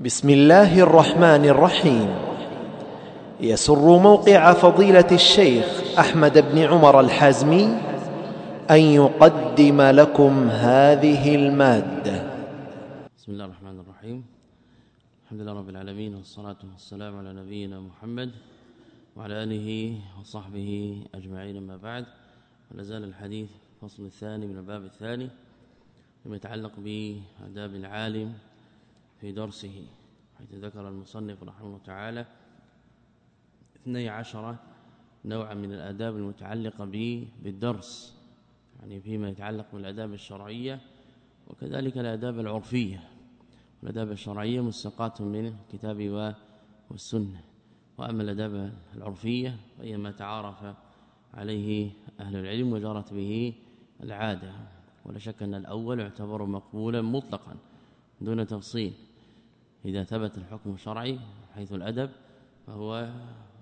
بسم الله الرحمن الرحيم يسر موقع فضيله الشيخ احمد بن عمر الحازمي ان يقدم لكم هذه الماده بسم الله الرحمن الرحيم الحمد لله رب العالمين والصلاه والسلام على نبينا محمد وعلى اله وصحبه اجمعين ما بعد ولا زال الحديث الفصل الثاني من الباب الثاني فيما يتعلق باداب العالم في درسه حيث ذكر المصنف رحمه الله تعالى 12 نوعا من الآداب المتعلقة بالدرس يعني فيما يتعلق بالآداب الشرعية وكذلك الآداب العرفية. الآداب الشرعية مستقاة من الكتاب والسنة. وأما الآداب العرفية فهي ما تعارف عليه أهل العلم وجرت به العادة. ولا شك أن الأول يعتبر مقبولا مطلقا دون تفصيل. إذا ثبت الحكم الشرعي حيث الأدب فهو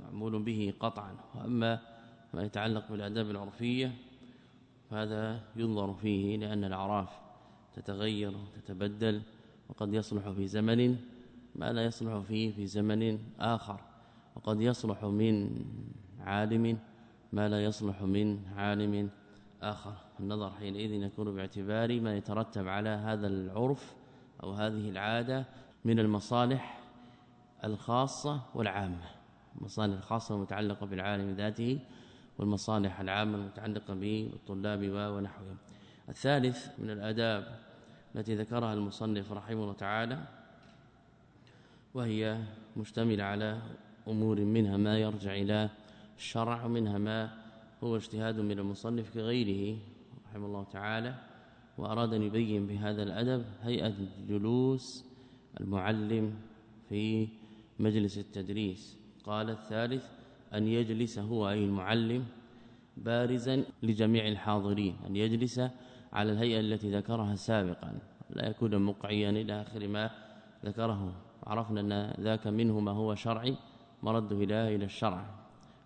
معمول به قطعا. وأما ما يتعلق بالاداب العرفية فهذا ينظر فيه لأن الأعراف تتغير وتتبدل وقد يصلح في زمن ما لا يصلح فيه في زمن آخر. وقد يصلح من عالم ما لا يصلح من عالم آخر. النظر حينئذ يكون باعتبار ما يترتب على هذا العرف أو هذه العادة من المصالح الخاصة والعامة المصالح الخاصة المتعلقة بالعالم ذاته والمصالح العامة المتعلقة بالطلاب ونحوهم الثالث من الآداب التي ذكرها المصنف رحمه الله تعالى وهي مشتملة على أمور منها ما يرجع إلى الشرع ومنها ما هو اجتهاد من المصنف كغيره رحمه الله تعالى وأراد أن يبين بهذا الأدب هيئة جلوس المعلم في مجلس التدريس. قال الثالث أن يجلس هو أي المعلم بارزا لجميع الحاضرين أن يجلس على الهيئة التي ذكرها سابقا. لا يكون مقعيا إلى آخر ما ذكره. عرفنا أن ذاك منه ما هو شرعي مرد إلى إلى الشرع.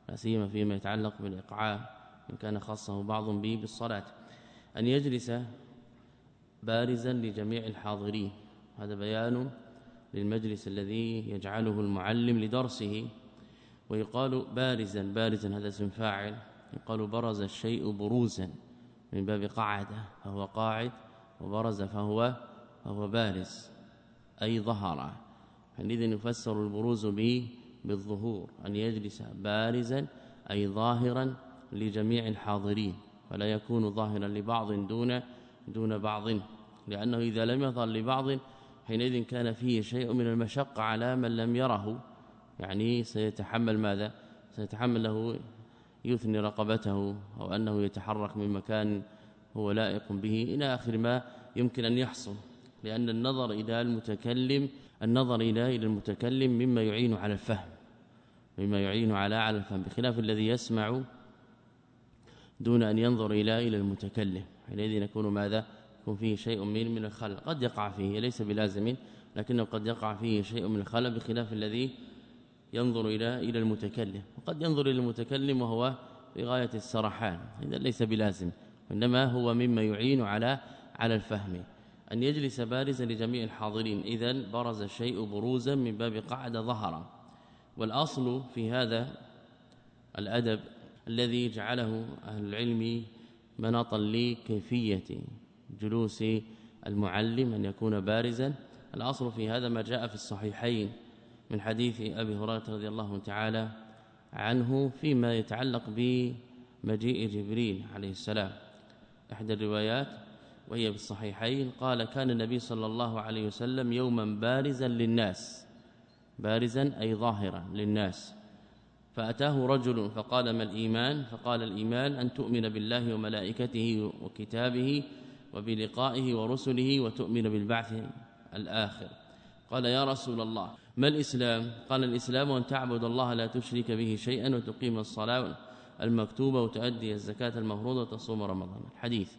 لا سيما فيما يتعلق بالإقعاء إن كان خاصه بعض به بالصلاة. أن يجلس بارزا لجميع الحاضرين. هذا بيان للمجلس الذي يجعله المعلم لدرسه ويقال بارزا بارزا هذا اسم فاعل يقال برز الشيء بروزا من باب قعده فهو قاعد وبرز فهو فهو بارز أي ظهر. حينئذ يفسر البروز به بالظهور أن يجلس بارزا أي ظاهرا لجميع الحاضرين فلا يكون ظاهرا لبعض دون دون بعض لأنه إذا لم يظهر لبعض حينئذ كان فيه شيء من المشقة على من لم يره. يعني سيتحمل ماذا؟ سيتحمل له يثني رقبته أو أنه يتحرك من مكان هو لائق به إلى آخر ما يمكن أن يحصل. لأن النظر إلى المتكلم النظر إلى إلى المتكلم مما يعين على الفهم مما يعين على على الفهم بخلاف الذي يسمع دون أن ينظر إلى إلى المتكلم. حينئذ يكون ماذا؟ يكون فيه شيء من من الخلل. قد يقع فيه ليس بلازم لكنه قد يقع فيه شيء من الخلل بخلاف الذي ينظر إلى إلى المتكلم. وقد ينظر إلى المتكلم وهو في غاية السرحان. إذا ليس بلازم وإنما هو مما يعين على على الفهم. أن يجلس بارزا لجميع الحاضرين. إذا برز الشيء بروزا من باب قعد ظهر والأصل في هذا الأدب الذي جعله أهل العلم مناطا لكيفية. جلوس المعلم أن يكون بارزا. الأصل في هذا ما جاء في الصحيحين من حديث أبي هريرة رضي الله تعالى عنه فيما يتعلق بمجيء جبريل عليه السلام. إحدى الروايات وهي بالصحيحين قال كان النبي صلى الله عليه وسلم يوما بارزا للناس بارزا أي ظاهرا للناس. فأتاه رجل فقال ما الإيمان؟ فقال الإيمان أن تؤمن بالله وملائكته وكتابه وبلقائه ورسله وتؤمن بالبعث الآخر. قال يا رسول الله ما الإسلام؟ قال الإسلام أن تعبد الله لا تشرك به شيئا وتقيم الصلاة المكتوبة وتؤدي الزكاة المفروضة وتصوم رمضان. الحديث.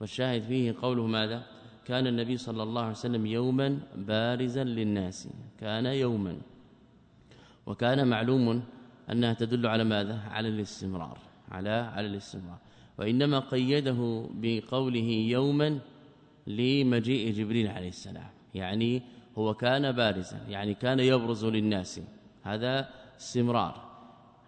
والشاهد فيه قوله ماذا؟ كان النبي صلى الله عليه وسلم يوما بارزا للناس. كان يوما. وكان معلوم أنها تدل على ماذا؟ على الاستمرار. على على الاستمرار. وإنما قيده بقوله يوما لمجيء جبريل عليه السلام. يعني هو كان بارزا يعني كان يبرز للناس. هذا استمرار.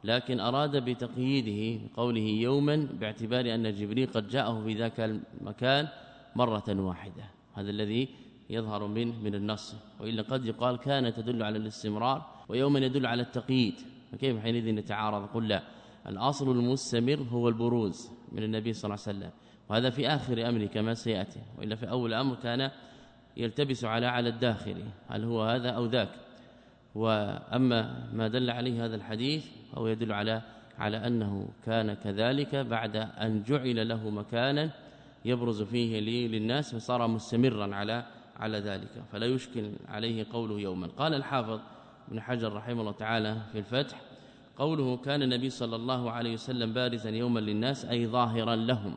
لكن أراد بتقييده قوله يوما باعتبار أن جبريل قد جاءه في ذاك المكان مرة واحدة. هذا الذي يظهر من من النص. وإلا قد يقال كان تدل على الاستمرار ويوما يدل على التقييد. فكيف حينئذ نتعارض؟ قل لا. الأصل المستمر هو البروز من النبي صلى الله عليه وسلم وهذا في آخر أمره كما سيأتي وإلا في أول أمر كان يلتبس على على الداخل هل هو هذا أو ذاك. وأما ما دل عليه هذا الحديث فهو يدل على على أنه كان كذلك بعد أن جعل له مكانا يبرز فيه للناس فصار مستمرا على على ذلك. فلا يشكل عليه قوله يوما. قال الحافظ ابن حجر رحمه الله تعالى في الفتح قوله كان النبي صلى الله عليه وسلم بارزا يوما للناس أي ظاهرا لهم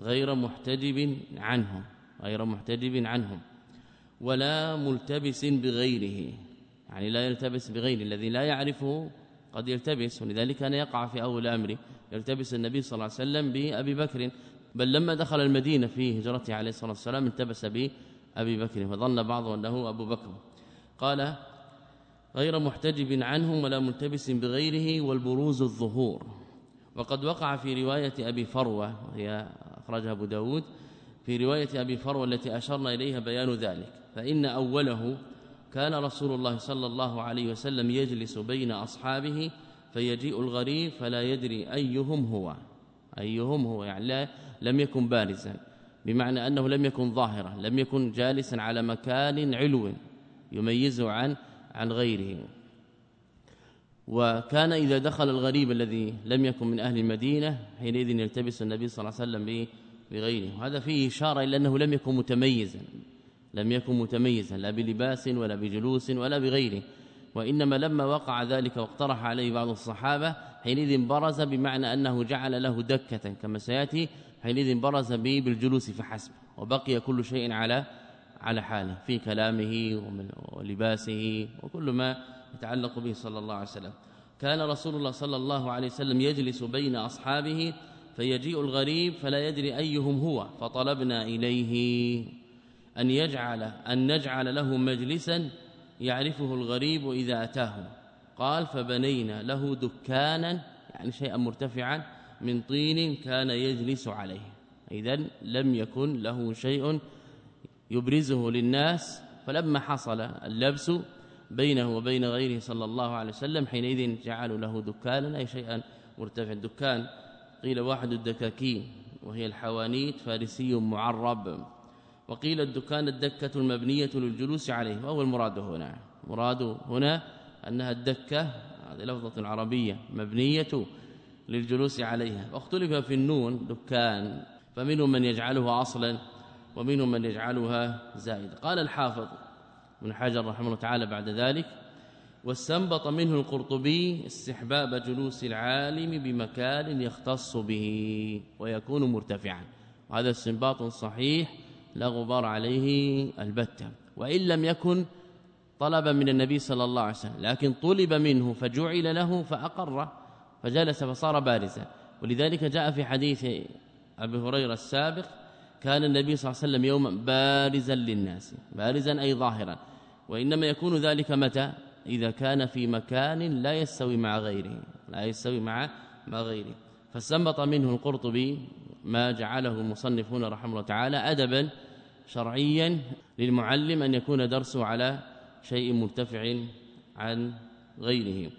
غير محتجب عنهم غير محتجب عنهم ولا ملتبس بغيره يعني لا يلتبس بغيره الذي لا يعرفه قد يلتبس ولذلك كان يقع في أول امره يلتبس النبي صلى الله عليه وسلم بأبي بكر بل لما دخل المدينة في هجرته عليه الصلاة والسلام التبس به ابي بكر فظن بعض أنه أبو بكر. قال غير محتجب عنهم ولا ملتبس بغيره والبروز الظهور. وقد وقع في رواية أبي فروة وهي أخرجها أبو داود في رواية أبي فروة التي أشرنا إليها بيان ذلك. فإن أوله كان رسول الله صلى الله عليه وسلم يجلس بين أصحابه فيجيء الغريب فلا يدري أيهم هو. أيهم هو يعني لا لم يكن بارزا بمعنى أنه لم يكن ظاهرا لم يكن جالسا على مكان علو يميزه عن عن غيره. وكان إذا دخل الغريب الذي لم يكن من أهل المدينة حينئذ يلتبس النبي صلى الله عليه وسلم بغيره. وهذا فيه إشارة إلى أنه لم يكن متميزا. لم يكن متميزا لا بلباس ولا بجلوس ولا بغيره. وإنما لما وقع ذلك واقترح عليه بعض الصحابة حينئذ برز بمعنى أنه جعل له دكة كما سيأتي حينئذ برز به بالجلوس فحسب. وبقي كل شيء على على حاله في كلامه ولباسه وكل ما يتعلق به صلى الله عليه وسلم. كان رسول الله صلى الله عليه وسلم يجلس بين أصحابه فيجيء الغريب فلا يدري أيهم هو فطلبنا إليه أن يجعل أن نجعل له مجلسا يعرفه الغريب إذا أتاه. قال فبنينا له دكانا يعني شيئا مرتفعا من طين كان يجلس عليه. اذا لم يكن له شيء يبرزه للناس. فلما حصل اللبس بينه وبين غيره صلى الله عليه وسلم حينئذ جعلوا له دكانا أي شيئا مرتفع الدكان. قيل واحد الدكاكين وهي الحوانيت فارسي معرب. وقيل الدكان الدكة المبنية للجلوس عليه وهو المراد هنا. مراد هنا أنها الدكة هذه لفظة عربية مبنية للجلوس عليها. واختلف في النون دكان. فمنهم من يجعلها أصلا. ومنهم من يجعلها زائدة. قال الحافظ ابن حجر رحمه الله تعالى بعد ذلك واستنبط منه القرطبي استحباب جلوس العالم بمكان يختص به ويكون مرتفعا. وهذا استنباط صحيح لا غبار عليه البتة. وإن لم يكن طلبا من النبي صلى الله عليه وسلم لكن طلب منه فجعل له فأقر فجلس فصار بارزا. ولذلك جاء في حديث أبي هريرة السابق كان النبي صلى الله عليه وسلم يوما بارزا للناس بارزا أي ظاهرا. وإنما يكون ذلك متى؟ إذا كان في مكان لا يستوي مع غيره لا يستوي مع مع غيره. فاستنبط منه القرطبي ما جعله المصنفون رحمه الله تعالى ادبا شرعيا للمعلم أن يكون درسه على شيء مرتفع عن غيره.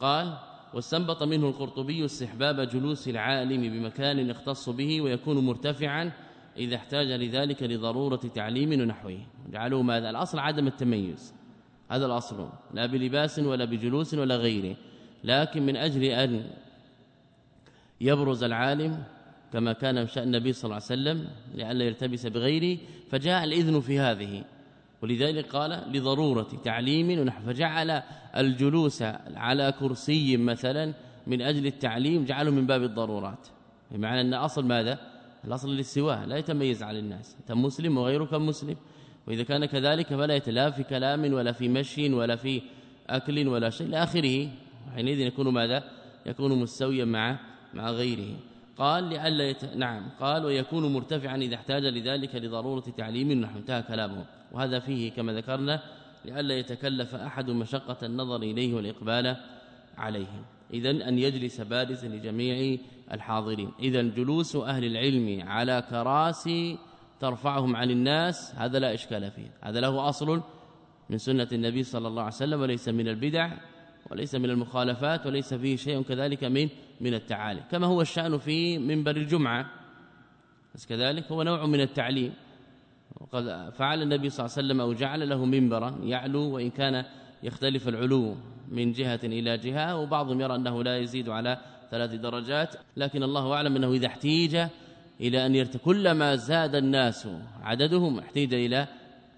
قال واستنبط منه القرطبي استحباب جلوس العالم بمكان يختص به ويكون مرتفعا إذا احتاج لذلك لضرورة تعليم ونحوه. جعلوا ماذا؟ الأصل عدم التميز. هذا الأصل. لا بلباس ولا بجلوس ولا غيره. لكن من أجل أن يبرز العالم كما كان شأن النبي صلى الله عليه وسلم لئلا يلتبس بغيره فجاء الإذن في هذه. ولذلك قال لضرورة تعليم ونحو. فجعل الجلوس على كرسي مثلا من أجل التعليم جعله من باب الضرورات. بمعنى أن أصل ماذا؟ الأصل الاستواء لا يتميز على الناس أنت مسلم وغيرك مسلم. وإذا كان كذلك فلا يتلا في كلام ولا في مشي ولا في أكل ولا شيء لآخره حينئذ يكون ماذا؟ يكون مستويا مع مع غيره. قال لئلا يت... نعم قال ويكون مرتفعا إذا احتاج لذلك لضرورة تعليم نحو انتهى كلامه. وهذا فيه كما ذكرنا لئلا يتكلف أحد مشقة النظر إليه والإقبال عليه. اذا أن يجلس بارزا لجميع الحاضرين. اذا جلوس أهل العلم على كراسي ترفعهم عن الناس هذا لا إشكال فيه. هذا له أصل من سنة النبي صلى الله عليه وسلم وليس من البدع وليس من المخالفات وليس فيه شيء كذلك من من التعالي. كما هو الشأن في منبر الجمعة. بس كذلك هو نوع من التعليم. وقد فعل النبي صلى الله عليه وسلم أو جعل له منبرا يعلو وإن كان يختلف العلو من جهة إلى جهة وبعضهم يرى أنه لا يزيد على ثلاث درجات لكن الله أعلم أنه إذا احتيج إلى أن يرتفع كلما زاد الناس عددهم احتيج إلى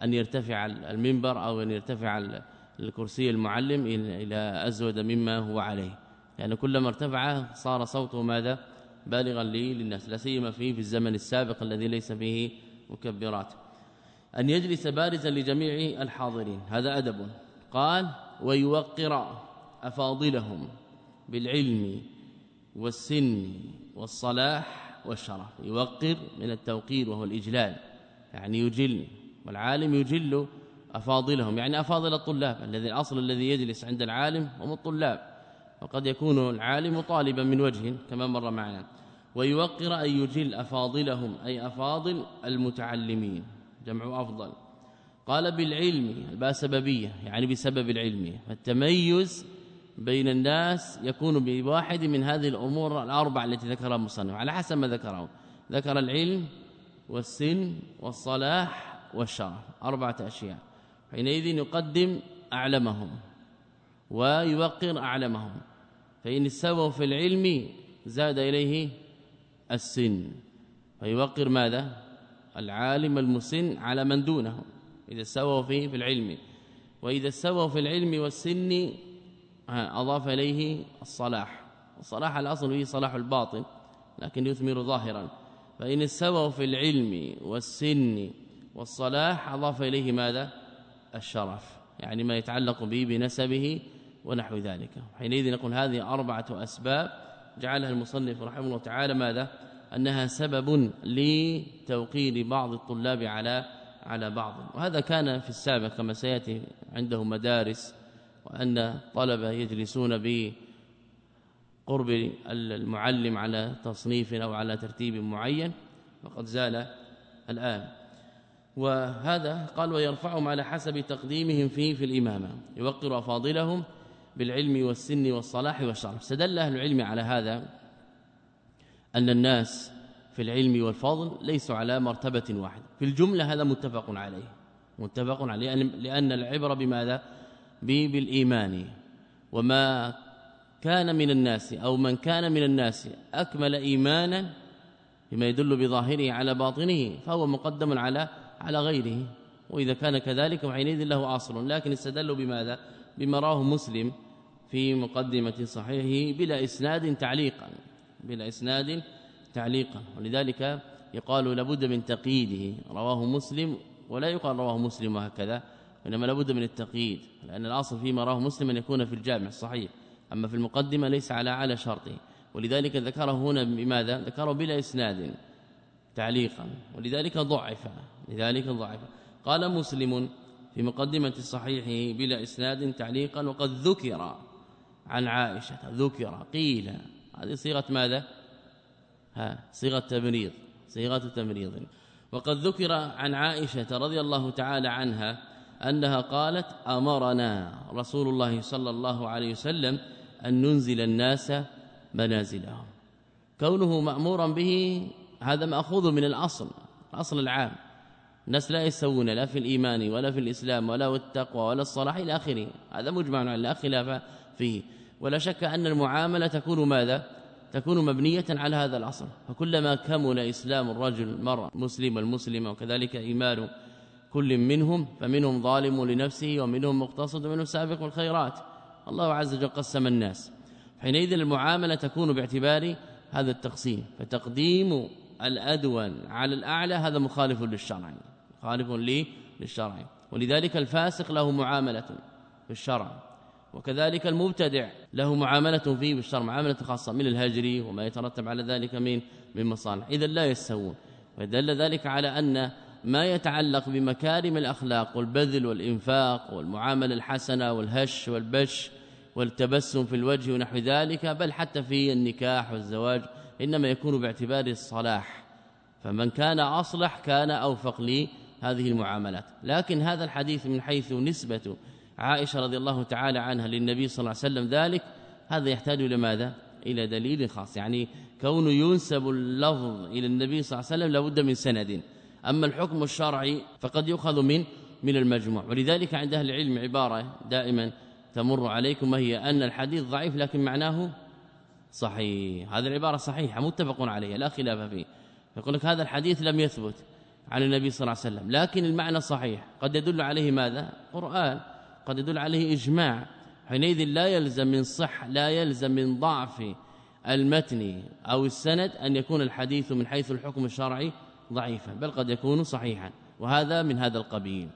أن يرتفع المنبر أو أن يرتفع الكرسي المعلم إلى أزود مما هو عليه. لأن يعني كلما ارتفع صار صوته ماذا؟ بالغا للناس لا سيما فيه في الزمن السابق الذي ليس فيه مكبرات. أن يجلس بارزا لجميع الحاضرين هذا أدب. قال ويوقر أفاضلهم بالعلم والسن والصلاح والشرف. يوقر من التوقير وهو الإجلال يعني يجل والعالم يجل أفاضلهم يعني أفاضل الطلاب الذي الأصل الذي يجلس عند العالم هم الطلاب وقد يكون العالم طالبا من وجه كما مر معنا. ويوقر أن يجل أفاضلهم أي أفاضل المتعلمين جمع أفضل. قال بالعلم الباء سببية يعني بسبب العلم. فالتميز بين الناس يكون بواحد من هذه الأمور الاربعه التي ذكرها المصنف على حسب ما ذكره. ذكر العلم والسن والصلاح والشرف أربعة أشياء. حينئذ يقدم أعلمهم ويوقر أعلمهم. فإن استووا في العلم زاد إليه السن. فيوقر ماذا؟ العالم المسن على من دونه. إذا استووا فيه في العلم. وإذا استووا في العلم والسن أضاف إليه الصلاح. الصلاح الأصل فيه صلاح الباطن لكن يثمر ظاهرا. فإن استووا في العلم والسن والصلاح أضاف إليه ماذا؟ الشرف. يعني ما يتعلق به بنسبه ونحو ذلك. حينئذ نقول هذه أربعة أسباب جعلها المصنف رحمه الله تعالى ماذا؟ أنها سبب لتوقير بعض الطلاب على على بعض وهذا كان في السابق كما سيأتي عنده مدارس وأن طلبة يجلسون بقرب المعلم على تصنيف أو على ترتيب معين وقد زال الآن. وهذا قال ويرفعهم على حسب تقديمهم فيه في الإمامة. يوقر فاضلهم بالعلم والسن والصلاح والشرف. استدل أهل العلم على هذا أن الناس في العلم والفضل ليسوا على مرتبة واحدة. في الجملة هذا متفق عليه. متفق عليه. لأن العبرة بماذا؟ بالإيمان. وما كان من الناس أو من كان من الناس أكمل إيمانا بما يدل بظاهره على باطنه فهو مقدم على على غيره. وإذا كان كذلك وحينئذ له اصل لكن استدلوا بماذا؟ بما راه مسلم في مقدمة صحيحه بلا إسناد تعليقا. بلا إسناد تعليقا. ولذلك يقال لابد من تقييده. رواه مسلم ولا يقال رواه مسلم وهكذا إنما لابد من التقييد لأن الأصل فيما رواه مسلم أن يكون في الجامع الصحيح أما في المقدمة ليس على على شرطه. ولذلك ذكره هنا بماذا؟ ذكره بلا إسناد تعليقا. ولذلك ضعف. لذلك ضعف. قال مسلم في مقدمة الصحيح بلا إسناد تعليقا وقد ذكر عن عائشة ذكر قيل. هذه صيغة ماذا؟ صيغة تمريض صيغة تمريض وقد ذكر عن عائشة رضي الله تعالى عنها أنها قالت أمرنا رسول الله صلى الله عليه وسلم أن ننزل الناس منازلهم. كونه مأمورا به هذا مأخوذ من الأصل الأصل العام. الناس لا يسوون لا في الإيمان ولا في الإسلام ولا التقوى ولا الصلاح إلى آخره. هذا مجمع لا خلاف فيه. ولا شك أن المعاملة تكون ماذا؟ تكون مبنية على هذا الأصل. فكلما كمل إسلام الرجل المرء مسلم المسلم وكذلك إيمان كل منهم فمنهم ظالم لنفسه ومنهم مقتصد ومنهم سابق الخيرات. الله عز وجل قسم الناس. حينئذ المعاملة تكون باعتبار هذا التقسيم. فتقديم الأدون على الأعلى هذا مخالف للشرع. مخالف للشرع. ولذلك الفاسق له معاملة في الشرع. وكذلك المبتدع له معاملة فيه بالشرع معاملة خاصة من الهجر وما يترتب على ذلك من من مصالح. إذا لا يستوون. ودل ذلك على أن ما يتعلق بمكارم الأخلاق والبذل والإنفاق والمعاملة الحسنة والهش والبش والتبسم في الوجه ونحو ذلك بل حتى في النكاح والزواج إنما يكون باعتبار الصلاح. فمن كان أصلح كان أوفق لي هذه المعاملات. لكن هذا الحديث من حيث نسبة عائشة رضي الله تعالى عنها للنبي صلى الله عليه وسلم ذلك هذا يحتاج إلى ماذا؟ إلى دليل خاص. يعني كون ينسب اللفظ إلى النبي صلى الله عليه وسلم لابد من سند. أما الحكم الشرعي فقد يؤخذ من من المجموع. ولذلك عند أهل العلم عبارة دائما تمر عليكم وهي أن الحديث ضعيف لكن معناه صحيح. هذه العبارة صحيحة متفق عليها لا خلاف فيه. يقول لك هذا الحديث لم يثبت عن النبي صلى الله عليه وسلم لكن المعنى صحيح. قد يدل عليه ماذا؟ قرآن. قد يدل عليه إجماع. حينئذ لا يلزم من صح لا يلزم من ضعف المتن أو السند أن يكون الحديث من حيث الحكم الشرعي ضعيفا بل قد يكون صحيحا. وهذا من هذا القبيل.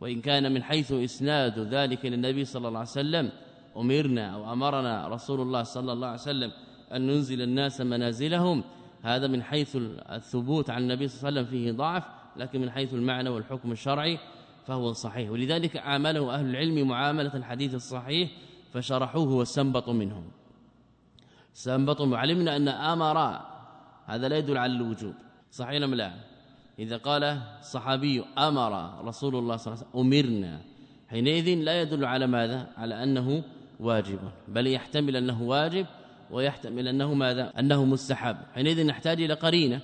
وإن كان من حيث إسناد ذلك للنبي صلى الله عليه وسلم أمرنا أو أمرنا رسول الله صلى الله عليه وسلم أن ننزل الناس منازلهم هذا من حيث الثبوت عن النبي صلى الله عليه وسلم فيه ضعف لكن من حيث المعنى والحكم الشرعي فهو صحيح. ولذلك عامله أهل العلم معاملة الحديث الصحيح فشرحوه واستنبطوا منهم. استنبطوا وعلمنا أن آمر هذا لا يدل على الوجوب. صحيح أم لا؟ إذا قال الصحابي آمر رسول الله صلى الله عليه وسلم أمرنا. حينئذ لا يدل على ماذا؟ على أنه واجب. بل يحتمل أنه واجب ويحتمل أنه ماذا؟ أنه مستحب. حينئذ نحتاج إلى قرينة.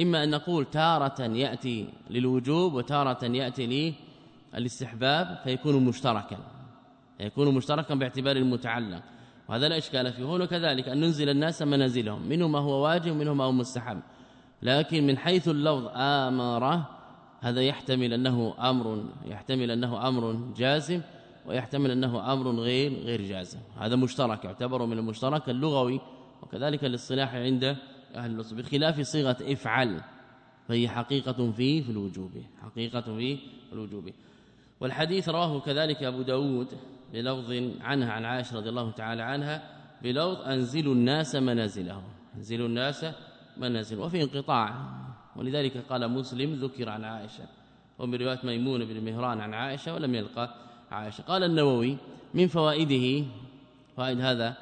إما أن نقول تارة يأتي للوجوب وتارة يأتي للاستحباب فيكون مشتركا يكون مشتركا باعتبار المتعلق. وهذا لا إشكال فيه. هنا كذلك أن ننزل الناس منازلهم منهم ما هو واجب ومنهم ما هو مستحب. لكن من حيث اللفظ آمر هذا يحتمل أنه أمر يحتمل أنه أمر جازم ويحتمل أنه أمر غير غير جازم. هذا مشترك يعتبر من المشترك اللغوي وكذلك الاصطلاح عند أهل الأصول. بخلاف صيغة افعل فهي حقيقة فيه في الوجوب حقيقة فيه في الوجوب. والحديث رواه كذلك أبو داود بلفظ عنها عن عائشة رضي الله تعالى عنها بلفظ أنزلوا الناس منازلهم. أنزلوا الناس منازل وفي انقطاع. ولذلك قال مسلم ذكر عن عائشة. ومن رواية ميمون بن مهران عن عائشة ولم يلقى عائشة. قال النووي من فوائده فائد هذا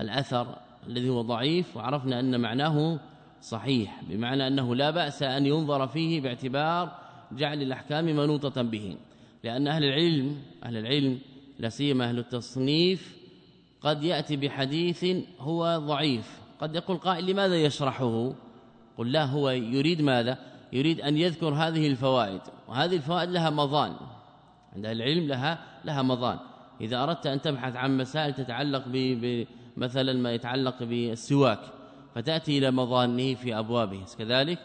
الأثر الذي هو ضعيف وعرفنا أن معناه صحيح بمعنى أنه لا بأس أن ينظر فيه باعتبار جعل الأحكام منوطة به. لأن أهل العلم أهل العلم لا سيما أهل التصنيف قد يأتي بحديث هو ضعيف. قد يقول قائل لماذا يشرحه؟ قل لا هو يريد ماذا؟ يريد أن يذكر هذه الفوائد وهذه الفوائد لها مضان. عند العلم لها لها مضان. إذا أردت أن تبحث عن مسائل تتعلق بمثلا ما يتعلق بالسواك فتأتي إلى مضانه في أبوابه. كذلك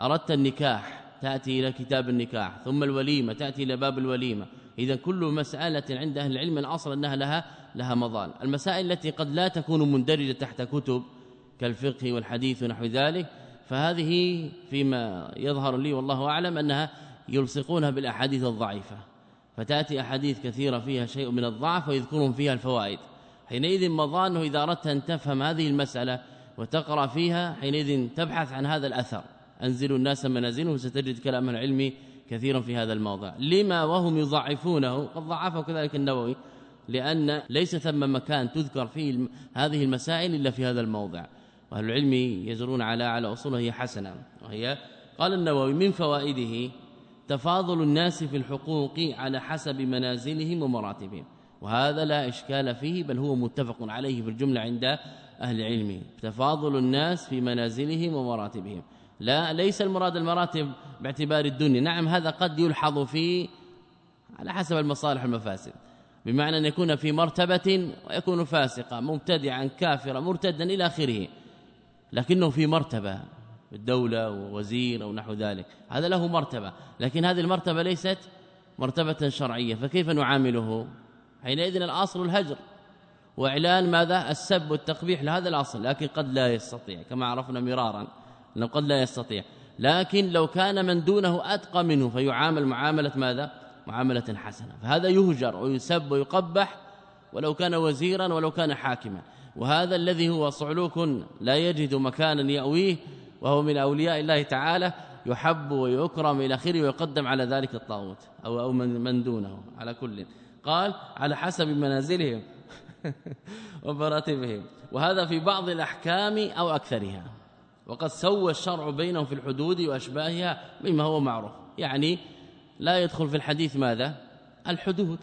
أردت النكاح تأتي إلى كتاب النكاح ثم الوليمة تأتي إلى باب الوليمة. إذا كل مسألة عند أهل العلم الأصل أنها لها لها مضان. المسائل التي قد لا تكون مندرجة تحت كتب كالفقه والحديث ونحو ذلك فهذه فيما يظهر لي والله أعلم أنها يلصقونها بالأحاديث الضعيفة. فتأتي أحاديث كثيرة فيها شيء من الضعف ويذكرون فيها الفوائد. حينئذ مظانه إذا أردت أن تفهم هذه المسألة وتقرأ فيها حينئذ تبحث عن هذا الأثر. انزلوا الناس منازلهم ستجد كلام العلم كثيرا في هذا الموضع. لما وهم يضعفونه؟ قد ضعفه كذلك النووي لأن ليس ثم مكان تذكر فيه هذه المسائل إلا في هذا الموضع. وأهل العلم يجرون على على أصوله هي حسنة. وهي قال النووي من فوائده تفاضل الناس في الحقوق على حسب منازلهم ومراتبهم. وهذا لا إشكال فيه بل هو متفق عليه في الجملة عند أهل العلم. تفاضل الناس في منازلهم ومراتبهم. لا ليس المراد المراتب باعتبار الدنيا. نعم هذا قد يلحظ فيه على حسب المصالح والمفاسد. بمعنى أن يكون في مرتبة ويكون فاسقا مبتدعا كافرا مرتدا إلى آخره. لكنه في مرتبة الدولة ووزير أو نحو ذلك. هذا له مرتبة. لكن هذه المرتبة ليست مرتبة شرعية. فكيف نعامله؟ حينئذ الأصل الهجر. وإعلان ماذا؟ السب والتقبيح لهذا الأصل. لكن قد لا يستطيع كما عرفنا مرارا. انه قد لا يستطيع. لكن لو كان من دونه أتقى منه فيعامل معاملة ماذا؟ معاملة حسنة. فهذا يهجر ويسب ويقبح ولو كان وزيرا ولو كان حاكما. وهذا الذي هو صعلوك لا يجد مكانا يأويه وهو من أولياء الله تعالى يحب ويكرم إلى آخره ويقدم على ذلك الطاغوت أو أو من دونه على كل. قال على حسب منازلهم ومراتبهم. وهذا في بعض الأحكام أو أكثرها. وقد سوى الشرع بينهم في الحدود وأشباهها مما هو معروف. يعني لا يدخل في الحديث ماذا؟ الحدود.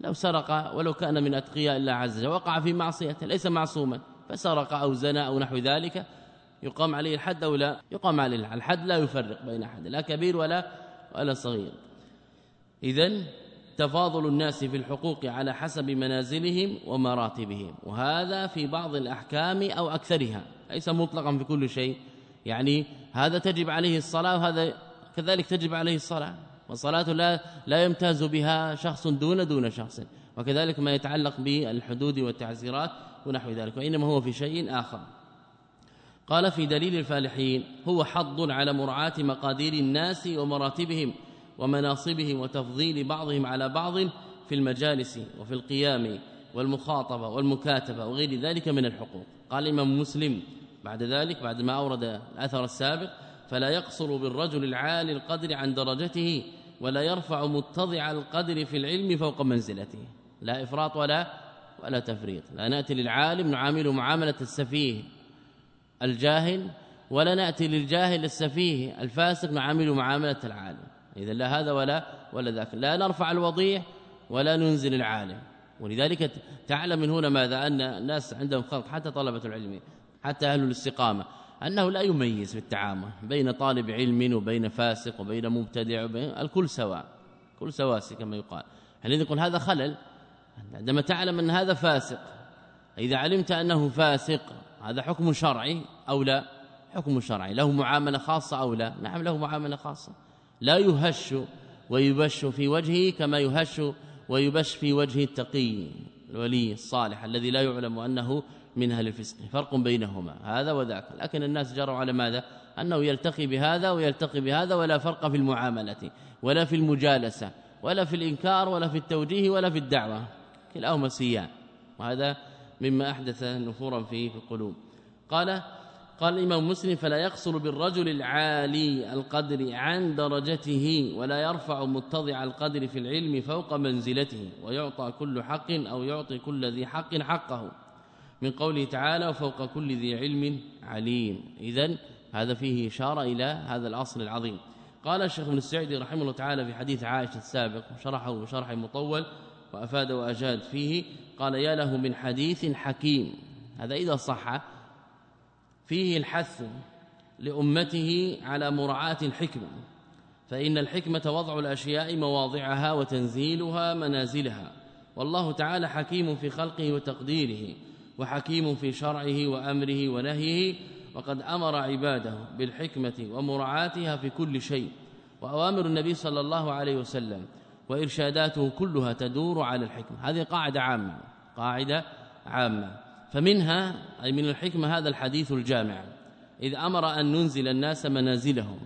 لو سرق ولو كان من أتقياء الله عز وجل وقع في معصيه ليس معصوما. فسرق أو زنى أو نحو ذلك يقام عليه الحد أو لا؟ يقام عليه الحد لا يفرق بين أحد لا كبير ولا ولا صغير. اذا تفاضل الناس في الحقوق على حسب منازلهم ومراتبهم وهذا في بعض الأحكام أو أكثرها ليس مطلقا في كل شيء. يعني هذا تجب عليه الصلاة وهذا كذلك تجب عليه الصلاة والصلاة لا لا يمتاز بها شخص دون دون شخص وكذلك ما يتعلق بالحدود والتعزيرات ونحو ذلك وإنما هو في شيء آخر. قال في دليل الفالحين هو حض على مراعاة مقادير الناس ومراتبهم ومناصبهم وتفضيل بعضهم على بعض في المجالس وفي القيام والمخاطبة والمكاتبة وغير ذلك من الحقوق. قال الإمام مسلم بعد ذلك بعد ما أورد الأثر السابق فلا يقصر بالرجل العالي القدر عن درجته ولا يرفع متضع القدر في العلم فوق منزلته. لا إفراط ولا ولا تفريط. لا نأتي للعالم نعامله معاملة السفيه الجاهل ولا نأتي للجاهل السفيه الفاسق نعامله معاملة العالم. اذا لا هذا ولا ولا ذاك. لا نرفع الوضيع ولا ننزل العالم. ولذلك تعلم من هنا ماذا؟ أن الناس عندهم خلط حتى طلبة العلم حتى أهل الاستقامة أنه لا يميز في التعامل بين طالب علم وبين فاسق وبين مبتدع وبين الكل سواء كل سواسي كما يقال. حينئذ يقول هذا خلل؟ عندما تعلم أن هذا فاسق إذا علمت أنه فاسق هذا حكم شرعي أو لا؟ حكم شرعي. له معاملة خاصة أو لا؟ نعم له معاملة خاصة. لا يهش ويبش في وجهه كما يهش ويبش في وجه التقي الولي الصالح الذي لا يعلم أنه من أهل الفسق. فرق بينهما. هذا وذاك. لكن الناس جروا على ماذا؟ أنه يلتقي بهذا ويلتقي بهذا ولا فرق في المعاملة ولا في المجالسة ولا في الإنكار ولا في التوجيه ولا في الدعوة. كلاهما سيان. وهذا مما أحدث نفورا في القلوب. قال قال الإمام مسلم فلا يقصر بالرجل العالي القدر عن درجته ولا يرفع متضع القدر في العلم فوق منزلته ويعطى كل حق أو يعطي كل ذي حق حقه من قوله تعالى وفوق كل ذي علم عليم. اذا هذا فيه إشارة إلى هذا الأصل العظيم. قال الشيخ ابن السعدي رحمه الله تعالى في حديث عائشة السابق وشرحه بشرح مطول وأفاد وأجاد فيه قال يا له من حديث حكيم. هذا إذا صح فيه الحث لأمته على مراعاة الحكمة فإن الحكمة وضع الأشياء مواضعها وتنزيلها منازلها والله تعالى حكيم في خلقه وتقديره وحكيم في شرعه وأمره ونهيه وقد أمر عباده بالحكمة ومراعاتها في كل شيء وأوامر النبي صلى الله عليه وسلم وإرشاداته كلها تدور على الحكمة. هذه قاعدة عامة قاعدة عامة. فمنها أي من الحكمة هذا الحديث الجامع إذ أمر أن ننزل الناس منازلهم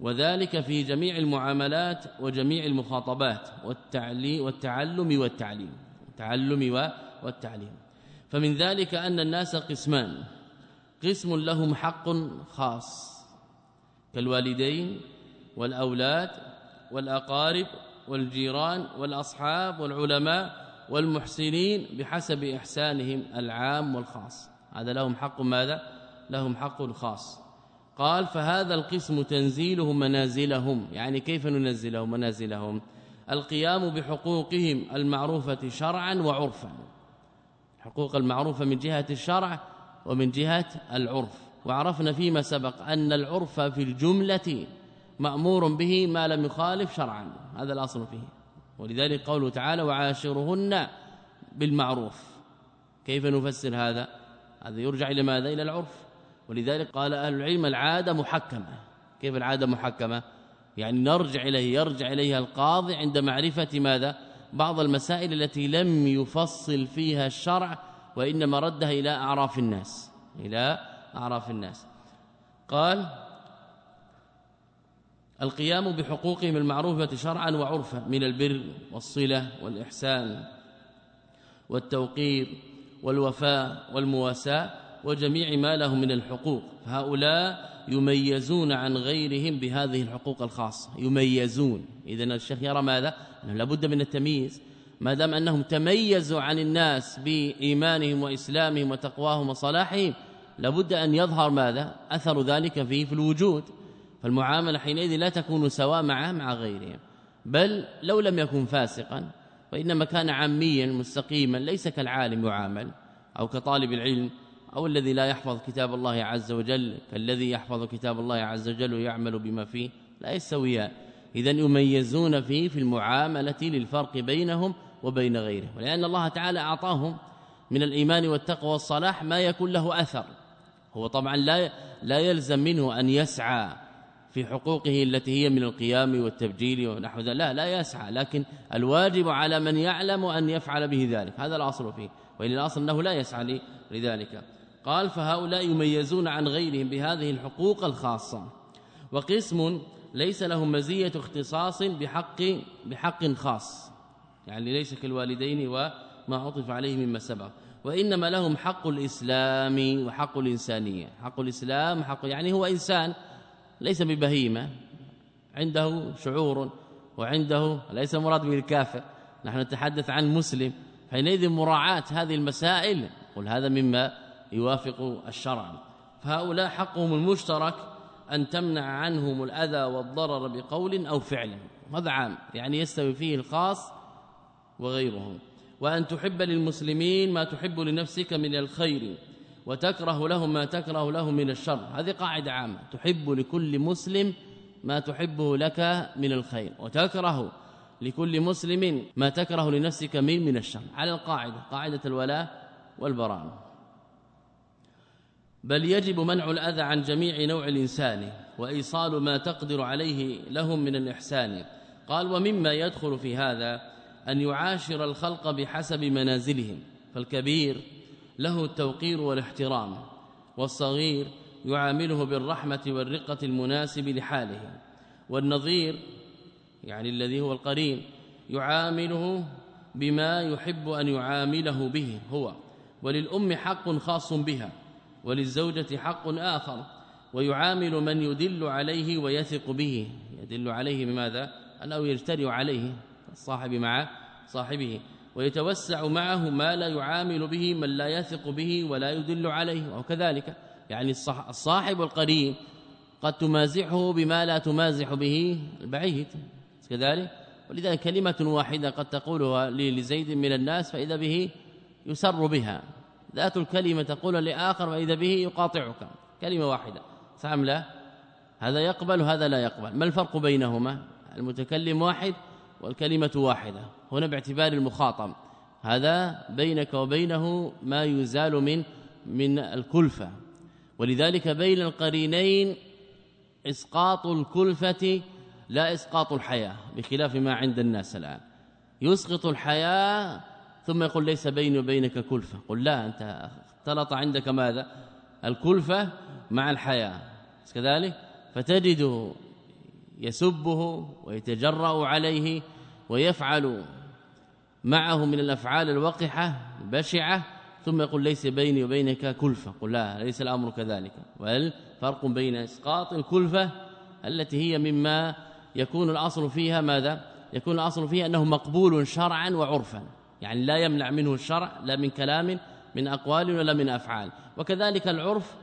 وذلك في جميع المعاملات وجميع المخاطبات والتعليم والتعلم والتعليم التعلم والتعليم. فمن ذلك أن الناس قسمان قسم لهم حق خاص كالوالدين والأولاد والأقارب والجيران والأصحاب والعلماء والمحسنين بحسب إحسانهم العام والخاص. هذا لهم حق ماذا؟ لهم حق خاص قال فهذا القسم تنزيلهم منازلهم. يعني كيف ننزلهم منازلهم؟ القيام بحقوقهم المعروفة شرعا وعرفا. حقوق المعروفة من جهة الشرع ومن جهة العرف. وعرفنا فيما سبق أن العرف في الجملة مأمور به ما لم يخالف شرعا. هذا الأصل فيه. ولذلك قوله تعالى وعاشرهن بالمعروف. كيف نفسر هذا؟ هذا يرجع إلى ماذا؟ إلى العرف. ولذلك قال أهل العلم العادة محكمة. كيف العادة محكمة؟ يعني نرجع إليه يرجع إليها القاضي عند معرفة ماذا؟ بعض المسائل التي لم يفصل فيها الشرع وإنما ردها إلى أعراف الناس. إلى أعراف الناس. قال القيام بحقوقهم المعروفة شرعا وعرفا من البر والصلة والإحسان والتوقير والوفاء والمواساة وجميع ما لهم من الحقوق. فهؤلاء يميزون عن غيرهم بهذه الحقوق الخاصة. يميزون. إذا الشيخ يرى ماذا؟ أنه لابد من التمييز. ما دام أنهم تميزوا عن الناس بإيمانهم وإسلامهم وتقواهم وصلاحهم لابد أن يظهر ماذا؟ أثر ذلك فيه في الوجود. فالمعاملة حينئذ لا تكون سواء معه مع غيرهم بل لو لم يكن فاسقا وإنما كان عاميا مستقيما ليس كالعالم يعامل أو كطالب العلم أو الذي لا يحفظ كتاب الله عز وجل كالذي يحفظ كتاب الله عز وجل ويعمل بما فيه لا يستويان. اذا يميزون فيه في المعاملة للفرق بينهم وبين غيره ولأن الله تعالى أعطاهم من الإيمان والتقوى والصلاح ما يكون له أثر. هو طبعا لا لا يلزم منه أن يسعى في حقوقه التي هي من القيام والتبجيل ونحو ذلك. لا لا يسعى لكن الواجب على من يعلم أن يفعل به ذلك. هذا الأصل فيه وان الأصل أنه لا يسعى لذلك. قال فهؤلاء يميزون عن غيرهم بهذه الحقوق الخاصة. وقسم ليس لهم مزية اختصاص بحق بحق خاص يعني ليس كالوالدين وما عطف عليه مما سبق. وإنما لهم حق الإسلام وحق الإنسانية. حق الإسلام حق يعني هو إنسان ليس ببهيمة. عنده شعور وعنده ليس مراد به الكافر. نحن نتحدث عن مسلم. حينئذ مراعاة هذه المسائل قل هذا مما يوافق الشرع. فهؤلاء حقهم المشترك أن تمنع عنهم الأذى والضرر بقول أو فعل. هذا عام يعني يستوي فيه الخاص وغيره. وأن تحب للمسلمين ما تحب لنفسك من الخير. وتكره لهم ما تكره له من الشر. هذه قاعدة عامة. تحب لكل مسلم ما تحبه لك من الخير. وتكره لكل مسلم ما تكره لنفسك من من الشر. على القاعدة. قاعدة الولاء والبراء بل يجب منع الأذى عن جميع نوع الإنسان. وإيصال ما تقدر عليه لهم من الإحسان. قال ومما يدخل في هذا أن يعاشر الخلق بحسب منازلهم. فالكبير له التوقير والاحترام والصغير يعامله بالرحمة والرقة المناسب لحاله والنظير يعني الذي هو القرين يعامله بما يحب أن يعامله به هو وللأم حق خاص بها وللزوجة حق آخر ويعامل من يدل عليه ويثق به يدل عليه بماذا؟ أنه يجترئ عليه الصاحب مع صاحبه. ويتوسع معه ما لا يعامل به من لا يثق به ولا يدل عليه وكذلك يعني الصاحب القريب قد تمازحه بما لا تمازح به البعيد. كذلك. ولذلك كلمة واحدة قد تقولها لزيد من الناس فإذا به يسر بها. ذات الكلمة تقول لآخر وإذا به يقاطعك. كلمة واحدة. لا؟ هذا يقبل وهذا لا يقبل. ما الفرق بينهما؟ المتكلم واحد والكلمة واحدة. هنا باعتبار المخاطب. هذا بينك وبينه ما يزال من من الكلفة. ولذلك بين القرينين إسقاط الكلفة لا إسقاط الحياة بخلاف ما عند الناس الآن. يسقط الحياة ثم يقول ليس بيني وبينك كلفة. قل لا أنت اختلط عندك ماذا؟ الكلفة مع الحياة. كذلك؟ فتجده يسبه ويتجرأ عليه ويفعل معه من الأفعال الوقحة البشعة ثم يقول ليس بيني وبينك كلفة قل لا ليس الأمر كذلك بل فرق بين إسقاط الكلفة التي هي مما يكون الأصل فيها ماذا؟ يكون الأصل فيها أنه مقبول شرعا وعرفا يعني لا يمنع منه الشرع لا من كلام من أقوال ولا من أفعال وكذلك العرف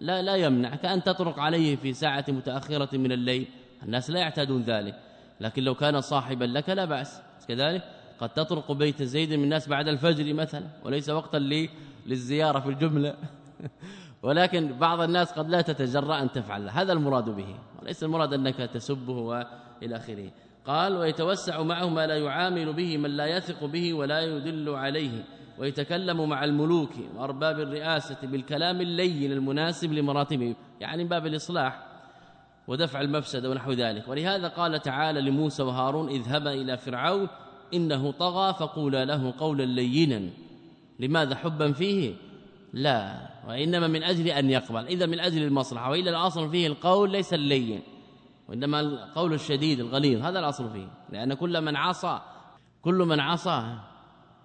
لا لا يمنع كأن تطرق عليه في ساعة متأخرة من الليل الناس لا يعتادون ذلك. لكن لو كان صاحبا لك لا بأس. كذلك قد تطرق بيت زيد من الناس بعد الفجر مثلا وليس وقتا لي للزيارة في الجملة. ولكن بعض الناس قد لا تتجرأ أن تفعل. هذا المراد به. وليس المراد أنك تسبه وإلى آخره. قال ويتوسع معه ما لا يعامل به من لا يثق به ولا يدل عليه. ويتكلم مع الملوك وأرباب الرئاسة بالكلام اللين المناسب لمراتبهم. يعني باب الإصلاح. ودفع المفسده ونحو ذلك. ولهذا قال تعالى لموسى وهارون اذهبا إلى فرعون إنه طغى فقولا له قولا لينا. لماذا حبا فيه؟ لا وإنما من أجل أن يقبل. إذا من أجل المصلحة وإلا الأصل فيه القول ليس اللين وإنما القول الشديد الغليظ هذا الأصل فيه. لأن كل من عصى كل من عصى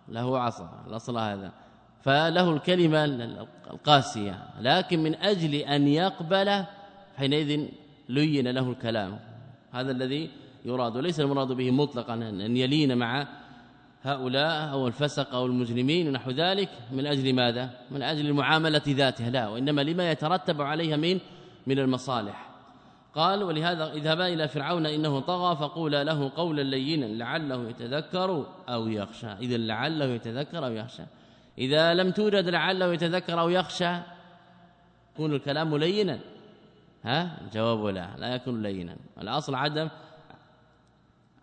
له عصا الأصل هذا. فله الكلمة القاسية. لكن من أجل أن يقبل حينئذ لين له الكلام. هذا الذي يراد وليس المراد به مطلقا أن يلين مع هؤلاء أو الفسق أو المجرمين ونحو ذلك. من أجل ماذا؟ من أجل المعاملة ذاتها. لا وإنما لما يترتب عليها من من المصالح. قال ولهذا اذهبا إلى فرعون إنه طغى فقولا له قولا لينا لعله يتذكر أو يخشى. اذا لعله يتذكر أو يخشى. إذا لم توجد لعله يتذكر أو يخشى يكون الكلام لينا. ها؟ الجواب لا لا يكون لينا. الأصل عدم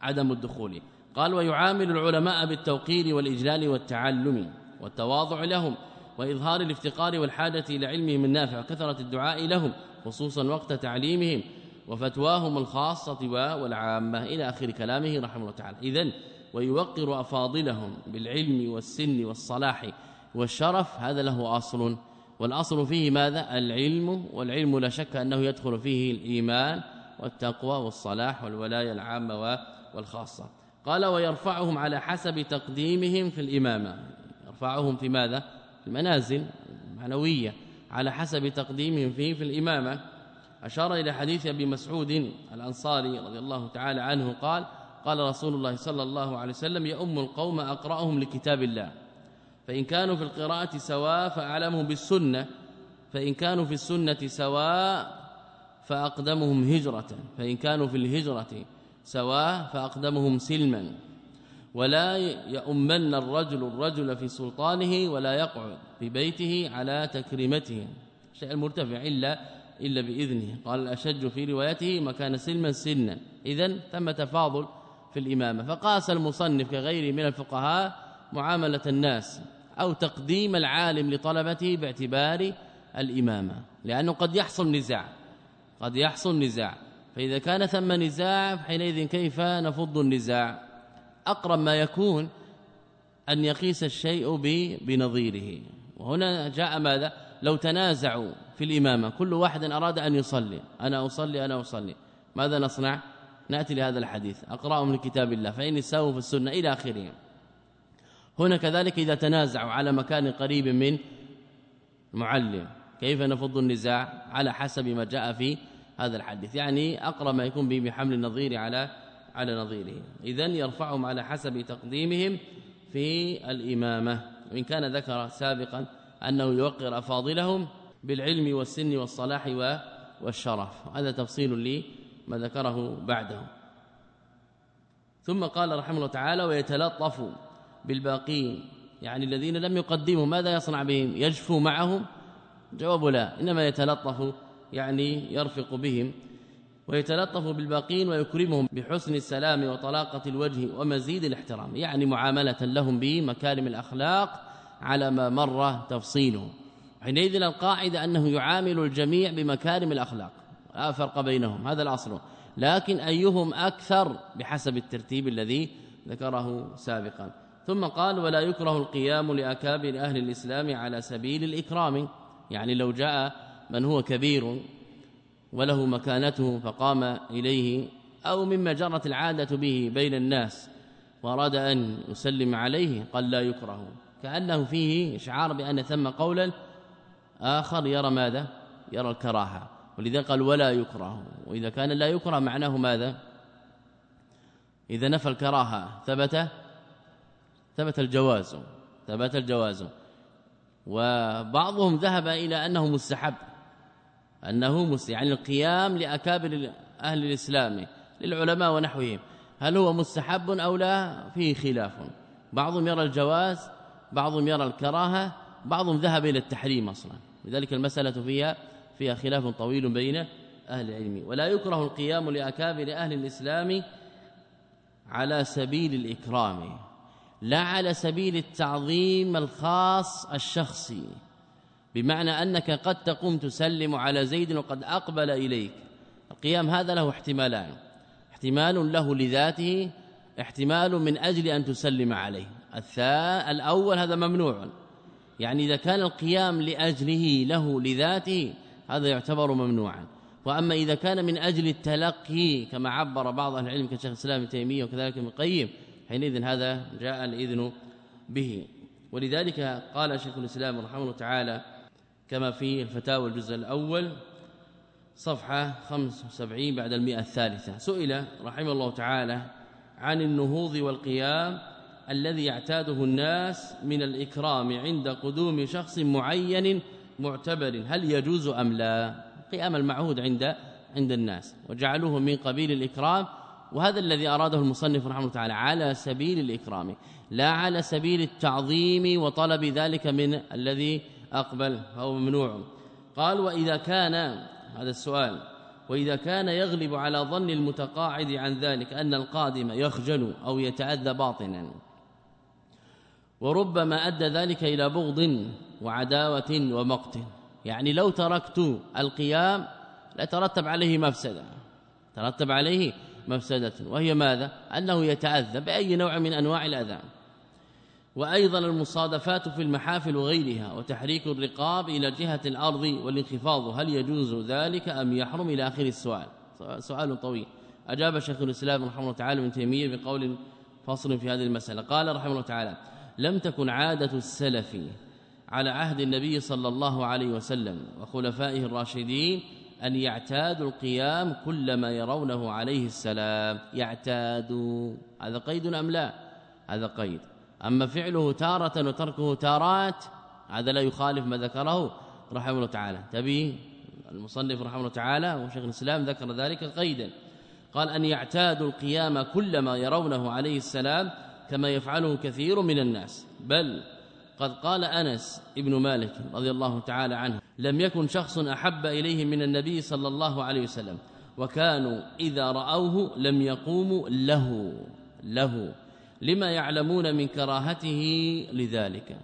عدم الدخول. قال ويعامل العلماء بالتوقير والإجلال والتعلم والتواضع لهم وإظهار الافتقار والحاجة إلى علمهم النافع وكثرة الدعاء لهم خصوصا وقت تعليمهم وفتواهم الخاصة والعامة. إلى آخر كلامه رحمه الله تعالى. اذا ويوقر أفاضلهم بالعلم والسن والصلاح والشرف هذا له أصل والأصل فيه ماذا؟ العلم والعلم لا شك أنه يدخل فيه الإيمان والتقوى والصلاح والولاية العامة والخاصة. قال ويرفعهم على حسب تقديمهم في الإمامة. يرفعهم في ماذا؟ في المنازل المعنوية. على حسب تقديمهم فيه في الإمامة. أشار إلى حديث أبي مسعود الأنصاري رضي الله تعالى عنه قال قال رسول الله صلى الله عليه وسلم يؤم القوم أقرأهم لكتاب الله. فإن كانوا في القراءة سواء فأعلمهم بالسنة فإن كانوا في السنة سواء فأقدمهم هجرة فإن كانوا في الهجرة سواء فأقدمهم سلما. ولا يؤمن الرجل الرجل في سلطانه ولا يقعد في بيته على تكريمته. شيء المرتفع إلا إلا بإذنه. قال الأشج في روايته مكان سلما سنا. إذا تم تفاضل في الإمامة. فقاس المصنف كغيره من الفقهاء معاملة الناس. أو تقديم العالم لطلبته باعتبار الإمامة لأنه قد يحصل نزاع قد يحصل نزاع. فإذا كان ثم نزاع حينئذ كيف نفض النزاع؟ أقرب ما يكون أن يقيس الشيء بنظيره. وهنا جاء ماذا؟ لو تنازعوا في الإمامة كل واحد أراد أن يصلي أنا أصلي أنا أصلي. ماذا نصنع؟ نأتي لهذا الحديث. أقرأهم لكتاب الله. فإن الساو في السنة إلى آخره. هنا كذلك إذا تنازعوا على مكان قريب من معلم كيف نفض النزاع؟ على حسب ما جاء في هذا الحديث. يعني أقرب ما يكون به بحمل النظير على على نظيره. اذا يرفعهم على حسب تقديمهم في الإمامة. وإن كان ذكر سابقا أنه يوقر أفاضلهم بالعلم والسن والصلاح والشرف. هذا تفصيل لي ما ذكره بعده. ثم قال رحمه الله تعالى ويتلطف بالباقين. يعني الذين لم يقدموا ماذا يصنع بهم؟ يجفو معهم؟ جواب لا. إنما يتلطف يعني يرفق بهم. ويتلطف بالباقين ويكرمهم بحسن السلام وطلاقة الوجه ومزيد الاحترام. يعني معاملة لهم بمكارم الأخلاق على ما مر تفصيله. حينئذ القاعدة أنه يعامل الجميع بمكارم الأخلاق. لا فرق بينهم هذا الأصل. لكن أيهم أكثر بحسب الترتيب الذي ذكره سابقا. ثم قال ولا يكره القيام لأكابر أهل الإسلام على سبيل الإكرام. يعني لو جاء من هو كبير وله مكانته فقام إليه أو مما جرت العادة به بين الناس وأراد أن يسلم عليه قال لا يكره. كأنه فيه إشعار بأن ثم قولا آخر يرى ماذا؟ يرى الكراهة. ولذا قال ولا يكره. وإذا كان لا يكره معناه ماذا؟ إذا نفى الكراهة. ثبت ثبت الجواز ثبت الجواز. وبعضهم ذهب إلى أنه مستحب أنه مستحب يعني القيام لأكابر أهل الإسلام للعلماء ونحوهم. هل هو مستحب أو لا؟ فيه خلاف. بعضهم يرى الجواز بعضهم يرى الكراهة بعضهم ذهب إلى التحريم أصلا. لذلك المسألة فيها فيها خلاف طويل بين أهل العلم. ولا يكره القيام لأكابر أهل الإسلام على سبيل الإكرام. لا على سبيل التعظيم الخاص الشخصي بمعنى أنك قد تقوم تسلم على زيد وقد أقبل إليك. القيام هذا له احتمالان احتمال له لذاته احتمال من أجل أن تسلم عليه. الثاء الأول هذا ممنوع يعني إذا كان القيام لأجله له لذاته هذا يعتبر ممنوعا. وأما إذا كان من أجل التلقي كما عبر بعض أهل العلم كشيخ الإسلام ابن تيمية وكذلك ابن القيم حينئذ هذا جاء الإذن به. ولذلك قال شيخ الإسلام رحمه الله تعالى كما في الفتاوى الجزء الأول صفحة 75 بعد المئة الثالثة. سئل رحمه الله تعالى عن النهوض والقيام الذي يعتاده الناس من الإكرام عند قدوم شخص معين معتبر. هل يجوز أم لا؟ قيام المعهود عند عند الناس. وجعلوه من قبيل الإكرام وهذا الذي أراده المصنف رحمه الله تعالى على سبيل الإكرام لا على سبيل التعظيم وطلب ذلك من الذي أقبل فهو ممنوع. قال وإذا كان هذا السؤال وإذا كان يغلب على ظن المتقاعد عن ذلك أن القادم يخجل أو يتأذى باطنا وربما أدى ذلك إلى بغض وعداوة ومقت. يعني لو تركت القيام لترتب عليه مفسدة ترتب عليه مفسدة. وهي ماذا؟ أنه يتأذى بأي نوع من أنواع الأذى وأيضا المصادفات في المحافل وغيرها وتحريك الرقاب إلى جهة الأرض والانخفاض. هل يجوز ذلك أم يحرم؟ إلى آخر السؤال. سؤال طويل. أجاب شيخ الإسلام رحمه الله تعالى من تيمية بقول فصل في هذه المسألة. قال رحمه الله تعالى لم تكن عادة السلف على عهد النبي صلى الله عليه وسلم وخلفائه الراشدين أن يعتادوا القيام كلما يرونه عليه السلام. يعتادوا. هذا قيد أم لا؟ هذا قيد. أما فعله تارة وتركه تارات هذا لا يخالف ما ذكره رحمه الله تعالى. تبي؟ المصنف رحمه الله تعالى وشيخ الإسلام ذكر ذلك قيدا. قال أن يعتادوا القيام كلما يرونه عليه السلام كما يفعله كثير من الناس. بل قد قال أنس ابن مالك رضي الله تعالى عنه لم يكن شخص أحب إليه من النبي صلى الله عليه وسلم وكانوا إذا رأوه لم يقوموا له له. لما يعلمون من كراهته لذلك.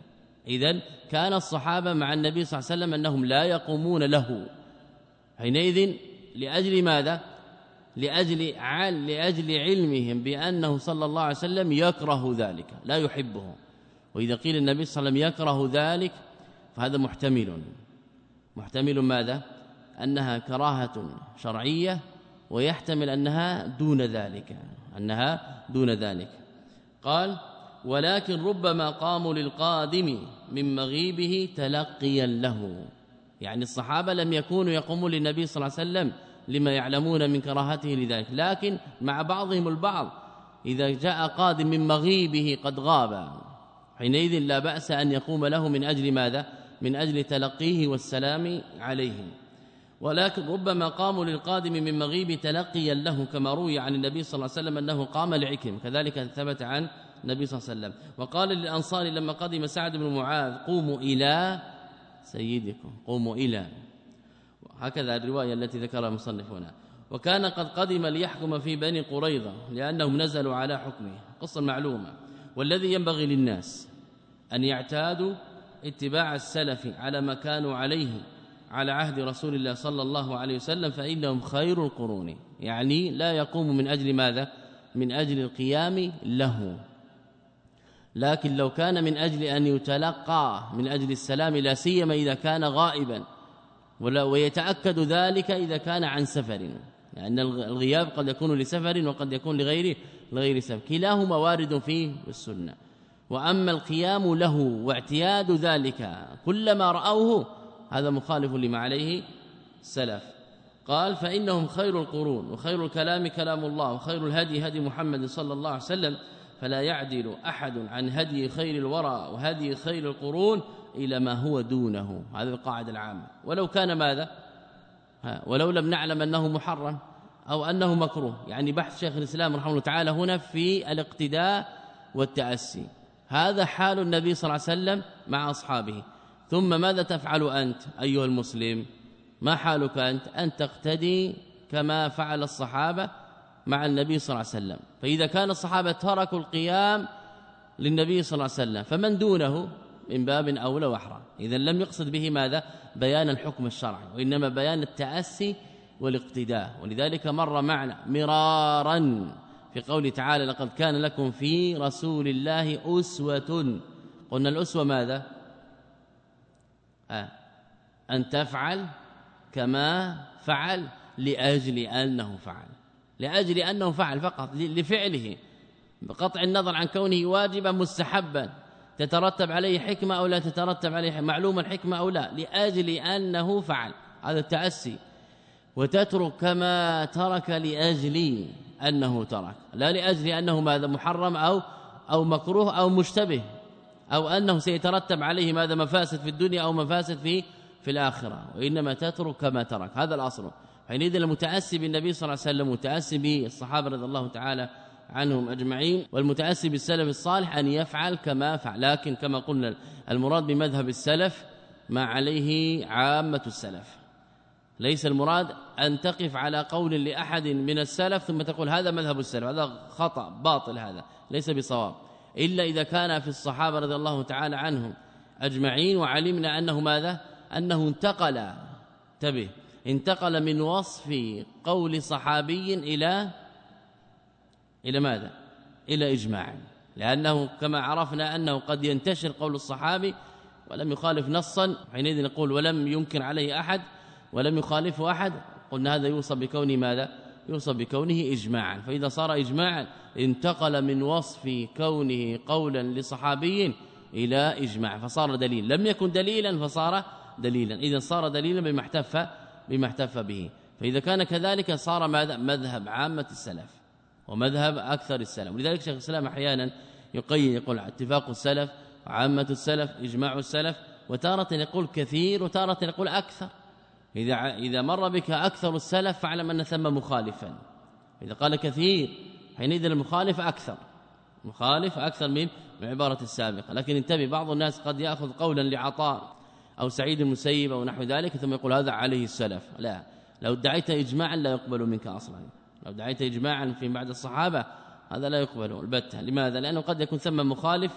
اذا كان الصحابة مع النبي صلى الله عليه وسلم أنهم لا يقومون له. حينئذ لأجل ماذا؟ لأجل عل لأجل علمهم بأنه صلى الله عليه وسلم يكره ذلك لا يحبه. وإذا قيل النبي صلى الله عليه وسلم يكره ذلك فهذا محتمل. محتمل ماذا؟ أنها كراهة شرعية ويحتمل أنها دون ذلك. أنها دون ذلك. قال ولكن ربما قاموا للقادم من مغيبه تلقيا له. يعني الصحابة لم يكونوا يقومون للنبي صلى الله عليه وسلم لما يعلمون من كراهته لذلك. لكن مع بعضهم البعض إذا جاء قادم من مغيبه قد غاب. حينئذ لا بأس أن يقوم له من أجل ماذا؟ من أجل تلقيه والسلام عليهم. ولكن ربما قاموا للقادم من مغيب تلقيا له كما روي عن النبي صلى الله عليه وسلم أنه قام لعكرم كذلك ثبت عن النبي صلى الله عليه وسلم. وقال للأنصار لما قدم سعد بن معاذ قوموا إلى سيدكم قوموا إلى هكذا الرواية التي ذكرها المصنف هنا. وكان قد قدم ليحكم في بني قريظة لأنهم نزلوا على حكمه. قصة معلومة. والذي ينبغي للناس أن يعتادوا اتباع السلف على ما كانوا عليه على عهد رسول الله صلى الله عليه وسلم فإنهم خير القرون. يعني لا يقوم من أجل ماذا؟ من أجل القيام له. لكن لو كان من أجل أن يتلقى من أجل السلام لا سيما إذا كان غائبا. ويتأكد ذلك إذا كان عن سفر. لأن الغياب قد يكون لسفر وقد يكون لغير لغير سفر. كلاهما وارد فيه السنة. وأما القيام له واعتياد ذلك كلما رأوه هذا مخالف لما عليه السلف قال فإنهم خير القرون وخير الكلام كلام الله وخير الهدي هدي محمد صلى الله عليه وسلم فلا يعدل أحد عن هدي خير الورى وهدي خير القرون إلى ما هو دونه. هذه القاعدة العامة. ولو كان ماذا؟ ولو لم نعلم أنه محرم أو أنه مكروه. يعني بحث شيخ الإسلام رحمه الله تعالى هنا في الاقتداء والتأسي. هذا حال النبي صلى الله عليه وسلم مع أصحابه. ثم ماذا تفعل أنت أيها المسلم؟ ما حالك أنت؟ أن تقتدي كما فعل الصحابة مع النبي صلى الله عليه وسلم. فإذا كان الصحابة تركوا القيام للنبي صلى الله عليه وسلم فمن دونه؟ من باب أولى وأحرى. إذا لم يقصد به ماذا؟ بيان الحكم الشرعي وإنما بيان التأسي والاقتداء. ولذلك مر معنا مرارا في قوله تعالى لقد كان لكم في رسول الله أسوة. قلنا الأسوة ماذا؟ أن تفعل كما فعل لأجل أنه فعل. لأجل أنه فعل فقط لفعله. بقطع النظر عن كونه واجبا مستحبا. تترتب عليه حكمة أو لا تترتب عليه معلوم الحكمة أو لا؟ لأجل أنه فعل. هذا التأسي. وتترك كما ترك لأجل أنه ترك. لا لأجل أنه ماذا محرم أو أو مكروه أو مشتبه أو أنه سيترتب عليه ماذا مفاسد في الدنيا أو مفاسد في في الآخرة. وإنما تترك كما ترك. هذا الأصل. حينئذ المتأسي بالنبي صلى الله عليه وسلم متأسي بالصحابة رضي الله تعالى عنهم أجمعين والمتأسي بالسلف الصالح أن يفعل كما فعل. لكن كما قلنا المراد بمذهب السلف ما عليه عامة السلف. ليس المراد أن تقف على قول لأحد من السلف ثم تقول هذا مذهب السلف هذا خطأ باطل هذا ليس بصواب. إلا إذا كان في الصحابة رضي الله تعالى عنهم أجمعين وعلمنا أنه ماذا؟ أنه انتقل. تبه انتقل من وصف قول صحابي إلى إلى ماذا؟ إلى إجماع. لأنه كما عرفنا أنه قد ينتشر قول الصحابي ولم يخالف نصا حينئذ نقول ولم ينكر عليه أحد ولم يخالفه أحد. قلنا هذا يوصف بكونه ماذا؟ يوصف بكونه إجماعا. فإذا صار إجماعا انتقل من وصف كونه قولا لصحابي إلى إجماع. فصار دليل لم يكن دليلا فصار دليلا. إذا صار دليلا بما احتف بما احتف به. فإذا كان كذلك صار ماذا؟ مذهب عامة السلف ومذهب أكثر السلف. ولذلك شيخ الإسلام أحيانا يقيد يقول اتفاق السلف وعامة السلف إجماع السلف وتارة يقول كثير وتارة يقول أكثر. إذا إذا مر بك أكثر السلف فاعلم أن ثم مخالفا. إذا قال كثير حينئذ المخالف أكثر. مخالف أكثر من العبارة السابقة. لكن انتبه بعض الناس قد يأخذ قولا لعطاء أو سعيد المسيب أو نحو ذلك ثم يقول هذا عليه السلف. لا لو ادعيت إجماعا لا يقبل منك أصلا. لو ادعيت إجماعا في بعد الصحابة هذا لا يقبل. البتة لماذا؟ لأنه قد يكون ثم مخالف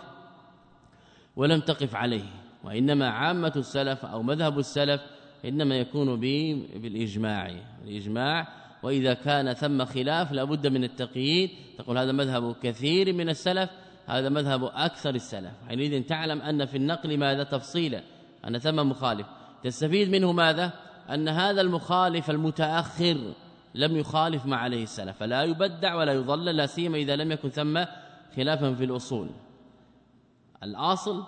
ولم تقف عليه. وإنما عامة السلف أو مذهب السلف إنما يكون بالإجماع الإجماع. وإذا كان ثم خلاف لابد من التقييد. تقول هذا مذهب كثير من السلف هذا مذهب أكثر السلف. حينئذ تعلم أن في النقل ماذا تفصيلا أن ثم مخالف. تستفيد منه ماذا؟ أن هذا المخالف المتأخر لم يخالف ما عليه السلف. فلا يبدع ولا يضلل لا سيما إذا لم يكن ثم خلافا في الأصول. الأصل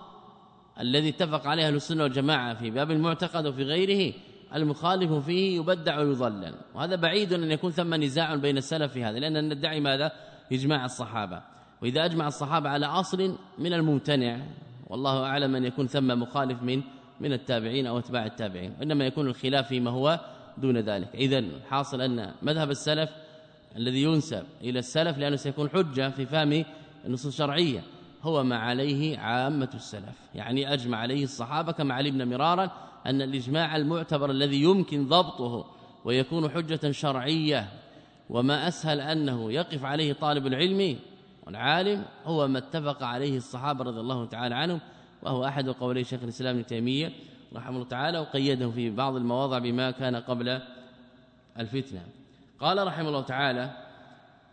الذي اتفق عليه أهل السنة والجماعة في باب المعتقد وفي غيره المخالف فيه يبدع ويضلل. وهذا بعيد أن يكون ثم نزاع بين السلف في هذا لأن ندعي ماذا؟ إجماع الصحابة. وإذا أجمع الصحابة على أصل من الممتنع والله أعلم أن يكون ثم مخالف من من التابعين أو أتباع التابعين. إنما يكون الخلاف فيما هو دون ذلك. اذا حاصل أن مذهب السلف الذي ينسب إلى السلف لأنه سيكون حجة في فهم النصوص الشرعية. هو ما عليه عامة السلف. يعني أجمع عليه الصحابة كما علمنا مرارا أن الإجماع المعتبر الذي يمكن ضبطه ويكون حجة شرعية وما أسهل أنه يقف عليه طالب العلم والعالم هو ما اتفق عليه الصحابة رضي الله تعالى عنهم وهو أحد قولي شيخ الإسلام ابن تيمية رحمه الله تعالى وقيده في بعض المواضع بما كان قبل الفتنة. قال رحمه الله تعالى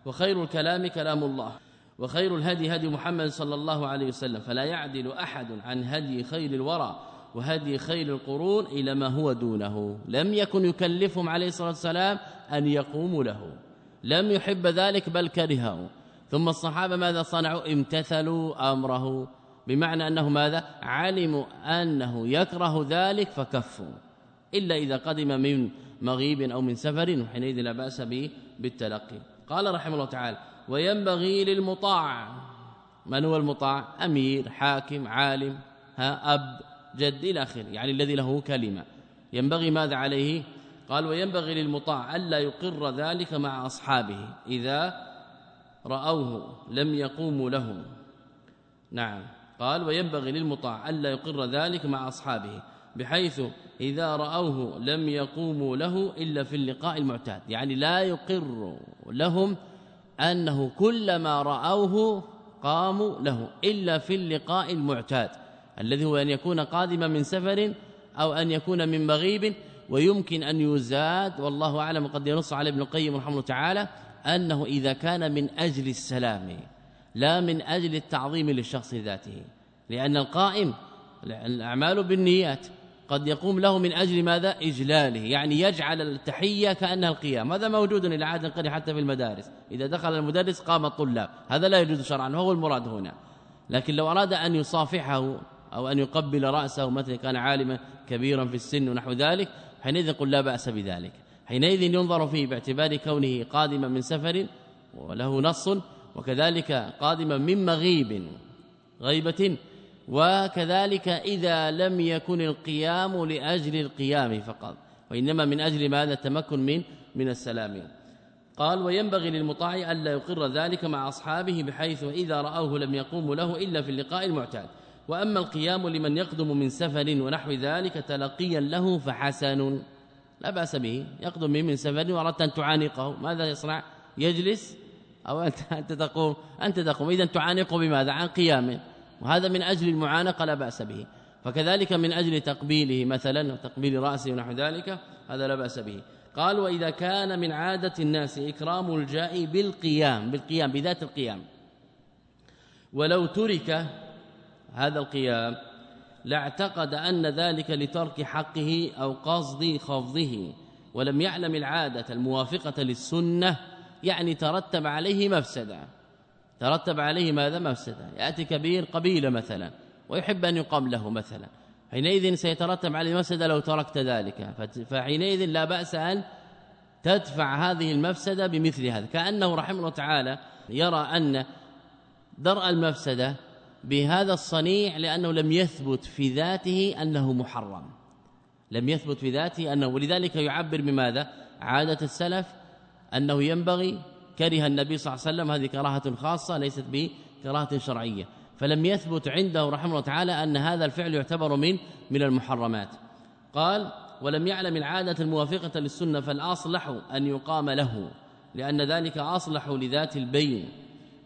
وخير الكلام كلام الله. وخير الهدي هدي محمد صلى الله عليه وسلم فلا يعدل أحد عن هدي خير الورى وهدي خير القرون إلى ما هو دونه. لم يكن يكلفهم عليه الصلاة والسلام أن يقوموا له. لم يحب ذلك بل كرهه. ثم الصحابة ماذا صنعوا؟ امتثلوا أمره. بمعنى أنه ماذا؟ علموا أنه يكره ذلك فكفوا. إلا إذا قدم من مغيب أو من سفر وحينئذ لا بأس به بالتلقي. قال رحمه الله تعالى وينبغي للمطاع. من هو المطاع؟ أمير حاكم عالم ها أب جد إلى آخره. يعني الذي له كلمة. ينبغي ماذا عليه؟ قال وينبغي للمطاع ألا يقر ذلك مع أصحابه إذا رأوه لم يقوموا له نعم. قال وينبغي للمطاع ألا يقر ذلك مع أصحابه بحيث إذا رأوه لم يقوموا له إلا في اللقاء المعتاد. يعني لا يقر لهم أنه كلما رأوه قاموا له إلا في اللقاء المعتاد الذي هو أن يكون قادما من سفر أو أن يكون من مغيب ويمكن أن يزاد والله أعلم قد ينص على ابن القيم رحمه الله تعالى أنه إذا كان من أجل السلام لا من أجل التعظيم للشخص ذاته لأن القائم الأعمال بالنيات قد يقوم له من أجل ماذا؟ إجلاله. يعني يجعل التحية كأنها القيام. هذا موجود إلى عهد قريب حتى في المدارس. إذا دخل المدرس قام الطلاب. هذا لا يجوز شرعا وهو المراد هنا. لكن لو أراد أن يصافحه أو أن يقبل رأسه مثلا كان عالما كبيرا في السن ونحو ذلك حينئذ قل لا بأس بذلك. حينئذ ينظر فيه باعتبار كونه قادما من سفر وله نص وكذلك قادما من مغيب غيبة وكذلك إذا لم يكن القيام لأجل القيام فقط وإنما من أجل ماذا؟ التمكن من من السلام. قال وينبغي للمطاع الا يقر ذلك مع أصحابه بحيث إذا رأوه لم يقوم له إلا في اللقاء المعتاد. وأما القيام لمن يقدم من سفر ونحو ذلك تلقيا له فحسن. لا بأس به يقدم من سفر وأردت أن تعانقه. ماذا يصنع؟ يجلس أنت أنت تقوم أنت تقوم. اذا تعانقه بماذا؟ عن قيام وهذا من أجل المعانقة لا بأس به. فكذلك من أجل تقبيله مثلا وتقبيل رأسه ونحو ذلك هذا لا بأس به. قال وإذا كان من عادة الناس إكرام الجائي بالقيام بالقيام بذات القيام. ولو ترك هذا القيام لاعتقد أن ذلك لترك حقه أو قصد خفضه. ولم يعلم العادة الموافقة للسنة يعني ترتب عليه مفسدة. ترتب عليه ماذا؟ مفسدة. يأتي كبير قبيلة مثلا ويحب أن يقام له مثلا. حينئذ سيترتب عليه مفسدة لو تركت ذلك. فحينئذ لا بأس أن تدفع هذه المفسدة بمثل هذا. كأنه رحمه الله تعالى يرى أن درء المفسدة بهذا الصنيع لأنه لم يثبت في ذاته أنه محرم. لم يثبت في ذاته أنه ولذلك يعبر بماذا؟ عادة السلف أنه ينبغي كره النبي صلى الله عليه وسلم هذه كراهة خاصة ليست بكراهة شرعية. فلم يثبت عنده رحمه الله تعالى أن هذا الفعل يعتبر من من المحرمات. قال ولم يعلم العادة الموافقة للسنة فالأصلح أن يقام له لأن ذلك أصلح لذات البين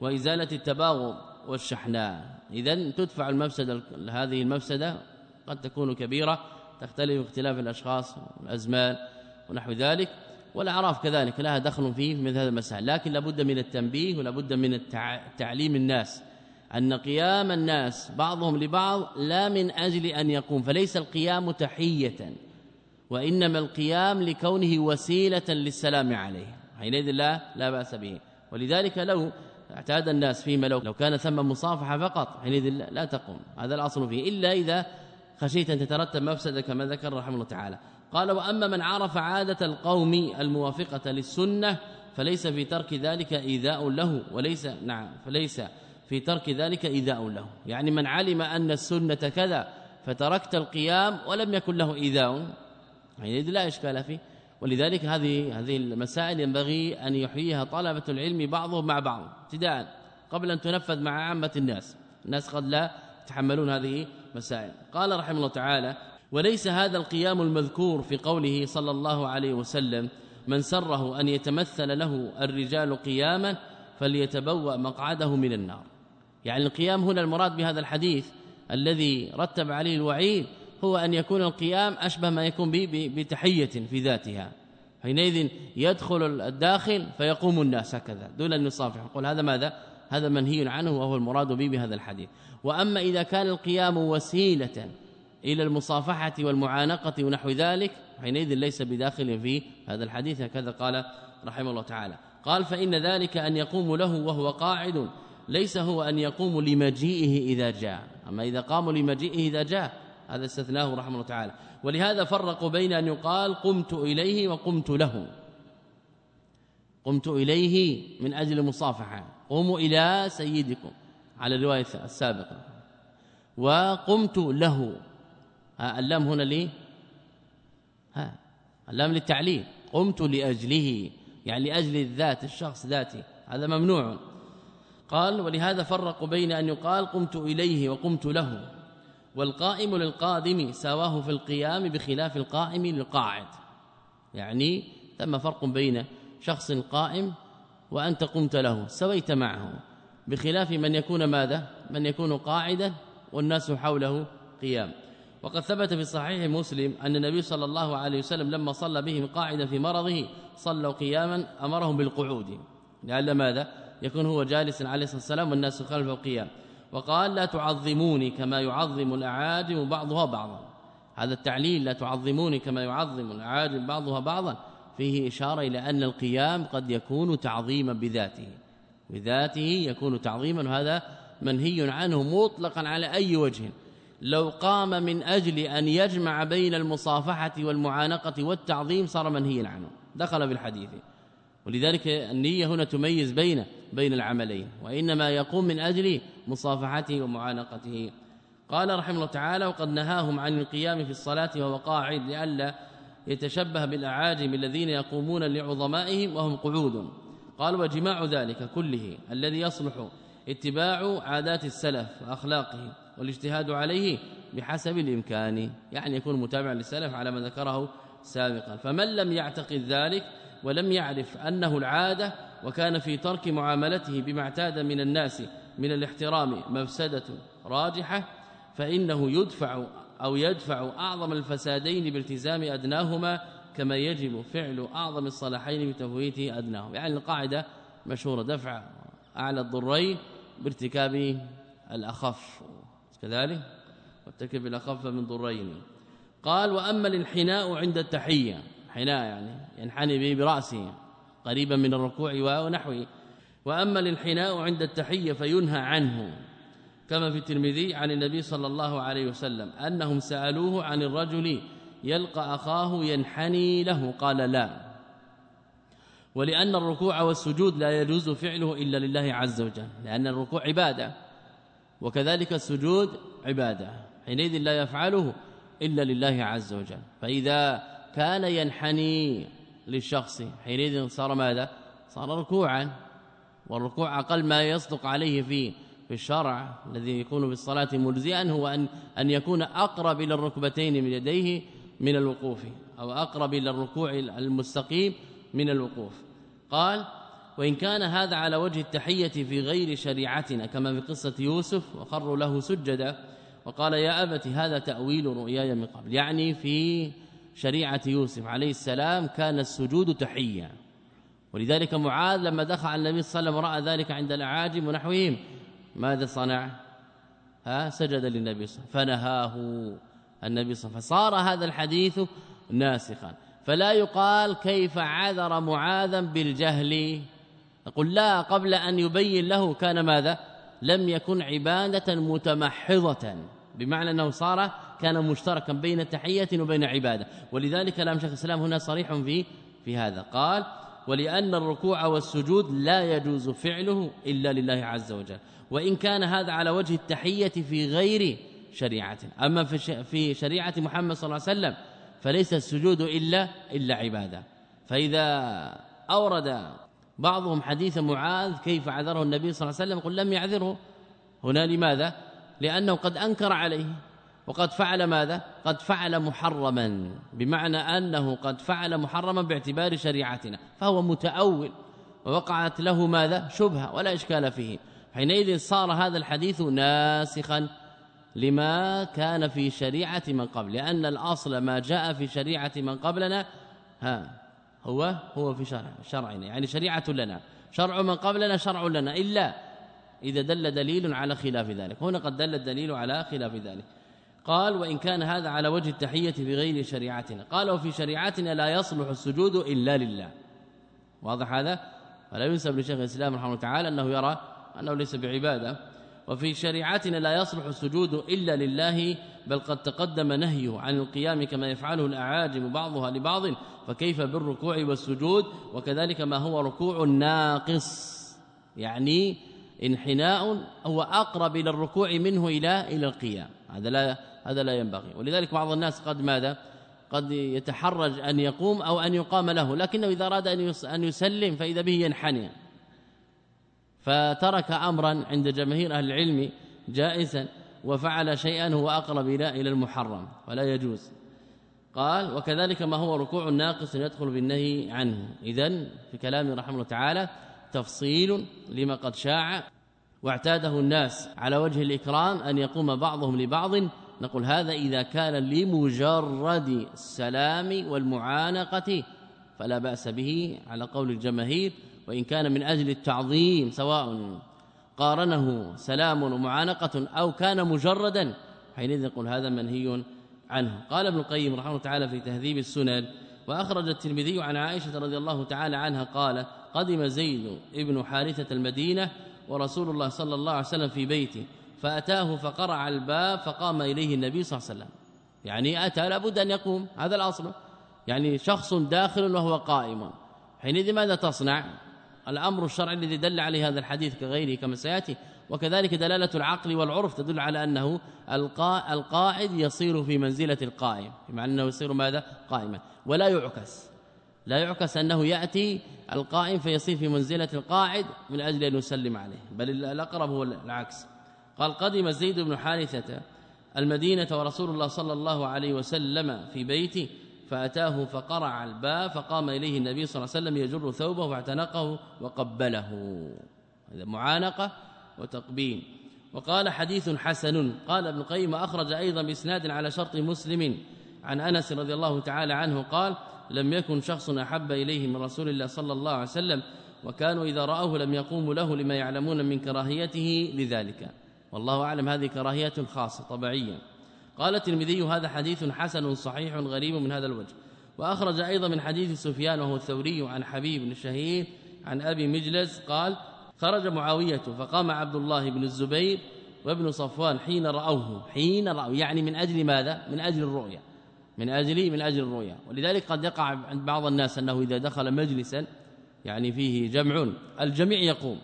وإزالة التباغض والشحناء. اذا تدفع المفسده هذه المفسدة قد تكون كبيرة تختلف اختلاف الأشخاص والازمان ونحو ذلك. والأعراف كذلك لها دخل فيه في مثل هذا المسائل. لكن لابد من التنبيه ولابد من تعليم الناس. أن قيام الناس بعضهم لبعض لا من أجل أن يقوم فليس القيام تحية وإنما القيام لكونه وسيلة للسلام عليه. حينئذ لا لا بأس به. ولذلك لو اعتاد الناس فيما لو لو كان ثم مصافحة فقط حينئذ لا تقوم. هذا الأصل فيه. إلا إذا خشيت أن تترتب مفسدة كما ذكر رحمه الله تعالى. قال وأما من عرف عادة القوم الموافقة للسنة فليس في ترك ذلك إيذاء له وليس نعم فليس في ترك ذلك إيذاء له. يعني من علم أن السنة كذا فتركت القيام ولم يكن له إيذاء يعني لا إشكال فيه. ولذلك هذه هذه المسائل ينبغي أن يحييها طلبة العلم بعضهم مع بعض. ابتداء قبل أن تنفذ مع عامة الناس. الناس قد لا يتحملون هذه مسائل. قال رحمه الله تعالى وليس هذا القيام المذكور في قوله صلى الله عليه وسلم من سره أن يتمثل له الرجال قياما فليتبوأ مقعده من النار. يعني القيام هنا المراد بهذا الحديث الذي رتب عليه الوعيد هو أن يكون القيام أشبه ما يكون بتحية في ذاتها. حينئذ يدخل الداخل فيقوم الناس هكذا دون أن يصافح يقول هذا ماذا؟ هذا منهي عنه وهو المراد به بهذا الحديث. وأما إذا كان القيام وسيلة إلى المصافحة والمعانقة ونحو ذلك. حينئذ ليس بداخل في هذا الحديث. هكذا قال رحمه الله تعالى. قال فإن ذلك أن يقوم له وهو قاعد. ليس هو أن يقوم لمجيئه إذا جاء. أما إذا قام لمجيئه إذا جاء هذا استثناه رحمه الله تعالى. ولهذا فرقوا بين أن يقال قمت إليه وقمت له. قمت إليه من أجل المصافحة. قوموا إلى سيدكم على الرواية السابقة. وقمت له. اللام هنا لي؟ ها اللام للتعليل. قمت لأجله يعني لأجل الذات الشخص ذاتي. هذا ممنوع. قال ولهذا فرقوا بين أن يقال قمت إليه وقمت له. والقائم للقادم سواه في القيام بخلاف القائم للقاعد. يعني ثم فرق بين شخص قائم وأنت قمت له سويت معه. بخلاف من يكون ماذا؟ من يكون قاعدا والناس حوله قيام. وقد ثبت في صحيح مسلم أن النبي صلى الله عليه وسلم لما صلى بهم قاعدا في مرضه صلوا قياما أمرهم بالقعود. لعل ماذا؟ يكون هو جالس عليه الصلاة والسلام والناس خلفه قيام وقال لا تعظموني كما يعظم الأعاجم بعضها بعضا. هذا التعليل لا تعظموني كما يعظم الأعاجم بعضها بعضا. فيه إشارة إلى أن القيام قد يكون تعظيما بذاته. بذاته يكون تعظيما. وهذا منهي عنه مطلقا على أي وجه. لو قام من أجل أن يجمع بين المصافحة والمعانقة والتعظيم صار منهيا عنه. دخل في الحديث. ولذلك النية هنا تميز بين بين العملين وإنما يقوم من أجل مصافحته ومعانقته. قال رحمه الله تعالى وقد نهاهم عن القيام في الصلاة وهو قاعد لئلا يتشبه بالأعاجم الذين يقومون لعظمائهم وهم قعود. قال وجماع ذلك كله الذي يصلح اتباع عادات السلف وأخلاقهم والاجتهاد عليه بحسب الإمكان يعني يكون متابعا للسلف على ما ذكره سابقا. فمن لم يعتقد ذلك ولم يعرف أنه العادة وكان في ترك معاملته بما اعتاد من الناس من الاحترام مفسدة راجحة فإنه يدفع أو يدفع أعظم الفسادين بالتزام أدناهما كما يجب فعل أعظم الصلاحين بتفويت أدناهم. يعني القاعدة مشهورة دفع أعلى الضرين بارتكاب الأخف. كذلك؟ وارتكب الأخف من ضرين. قال وأما الانحناء عند التحية. حناء يعني ينحني به برأسه قريبا من الركوع ونحوه. وأما الانحناء عند التحية فينهى عنه كما في الترمذي عن النبي صلى الله عليه وسلم أنهم سألوه عن الرجل يلقى أخاه ينحني له قال لا. ولأن الركوع والسجود لا يجوز فعله إلا لله عز وجل لأن الركوع عبادة. وكذلك السجود عبادة حينئذ لا يفعله إلا لله عز وجل. فإذا كان ينحني للشخص حينئذ صار ماذا؟ صار ركوعا والركوع أقل ما يصدق عليه في في الشرع الذي يكون بالصلاه ملزئا هو أن أن يكون أقرب إلى الركبتين من يديه من الوقوف أو أقرب إلى الركوع المستقيم من الوقوف. قال وإن كان هذا على وجه التحية في غير شريعتنا كما في قصة يوسف وخروا له سجدا وقال يا ابت هذا تأويل رؤياي من قبل. يعني في شريعة يوسف عليه السلام كان السجود تحية. ولذلك معاذ لما دخل على النبي صلى الله عليه وسلم رأى ذلك عند الأعاجم ونحوهم. ماذا صنع؟ ها سجد للنبي صلى الله عليه وسلم فنهاه النبي صلى الله عليه وسلم. فصار هذا الحديث ناسخا. فلا يقال كيف عذر معاذا بالجهل نقول لا قبل أن يبين له كان ماذا؟ لم يكن عبادة متمحضة بمعنى أنه صار كان مشتركا بين تحية وبين عبادة. ولذلك كلام شيخ الإسلام هنا صريح في في هذا. قال ولأن الركوع والسجود لا يجوز فعله إلا لله عز وجل. وإن كان هذا على وجه التحية في غير شريعته أما في شريعة محمد صلى الله عليه وسلم فليس السجود إلا إلا عبادة. فإذا أورد بعضهم حديث معاذ كيف عذره النبي صلى الله عليه وسلم؟ قل لم يعذره. هنا لماذا؟ لأنه قد أنكر عليه. وقد فعل ماذا؟ قد فعل محرما بمعنى أنه قد فعل محرما باعتبار شريعتنا فهو متأول. ووقعت له ماذا؟ شبهة ولا إشكال فيه. حينئذ صار هذا الحديث ناسخا لما كان في شريعة من قبل لأن الأصل ما جاء في شريعة من قبلنا ها هو هو في شرع شرعنا. يعني شريعة لنا. شرع من قبلنا شرع لنا. إلا إذا دل دليل على خلاف ذلك. هنا قد دل الدليل على خلاف ذلك. قال وإن كان هذا على وجه التحية في غير شريعتنا قال وفي شريعتنا لا يصلح السجود إلا لله واضح هذا؟ فلا ينسب لشيخ الإسلام رحمه الله تعالى أنه يرى أنه ليس بعبادة. وفي شريعتنا لا يصلح السجود إلا لله بل قد تقدم نهيه عن القيام كما يفعله الأعاجم بعضها لبعض فكيف بالركوع والسجود؟ وكذلك ما هو ركوع ناقص يعني انحناء هو أقرب إلى الركوع منه إلى إلى القيام. هذا لا هذا لا ينبغي. ولذلك بعض الناس قد ماذا؟ قد يتحرج أن يقوم أو أن يقام له لكنه إذا أراد أن يسلم فإذا به ينحني. فترك أمرا عند جماهير أهل العلم جائزا. وفعل شيئا هو أقرب إلى إلى المحرم ولا يجوز. قال وكذلك ما هو ركوع ناقص يدخل بالنهي عنه. إذا في كلام رحمه الله تعالى تفصيل لما قد شاع واعتاده الناس على وجه الإكرام أن يقوم بعضهم لبعض. نقول هذا إذا كان لمجرد السلام والمعانقة فلا بأس به على قول الجماهير وإن كان من أجل التعظيم سواء قارنه سلام ومعانقة أو كان مجردا حينئذ نقول هذا منهي عنه. قال ابن القيم رحمه الله تعالى في تهذيب السنن وأخرج الترمذي عن عائشة رضي الله تعالى عنها قال قدم زيد ابن حارثة المدينة ورسول الله صلى الله عليه وسلم في بيته فأتاه فقرع الباب فقام إليه النبي صلى الله عليه وسلم. يعني أتى لابد أن يقوم هذا الأصل. يعني شخص داخل وهو قائم. حينئذ ماذا تصنع؟ الأمر الشرعي الذي دل عليه هذا الحديث كغيره كما سيأتي وكذلك دلالة العقل والعرف تدل على أنه القاعد يصير في منزلة القائم بمعنى أنه يصير ماذا؟ قائما. ولا يعكس. لا يعكس أنه يأتي القائم فيصير في منزلة القاعد من أجل أن يسلم عليه بل الأقرب هو العكس. قال قدم زيد بن حارثة المدينة ورسول الله صلى الله عليه وسلم في بيته فأتاه فقرع الباب فقام إليه النبي صلى الله عليه وسلم يجر ثوبه فاعتنقه وقبله. هذا معانقة وتقبيل. وقال حديث حسن. قال ابن القيم أخرج أيضا بإسناد على شرط مسلم. عن أنس رضي الله تعالى عنه قال لم يكن شخص أحب إليه من رسول الله صلى الله عليه وسلم وكانوا إذا رأوه لم يقوموا له لما يعلمون من كراهيته لذلك. والله أعلم هذه كراهية خاصة طبيعيه قال الترمذي هذا حديث حسن صحيح غريب من هذا الوجه. وأخرج أيضا من حديث سفيان وهو الثوري عن حبيب بن الشهيد عن أبي مجلس قال خرج معاوية فقام عبد الله بن الزبير وابن صفوان حين رأوه. حين راوا يعني من أجل ماذا؟ من أجل الرؤيا. من أجل من أجل الرؤيا. ولذلك قد يقع عند بعض الناس أنه إذا دخل مجلسا يعني فيه جمع الجميع يقوم.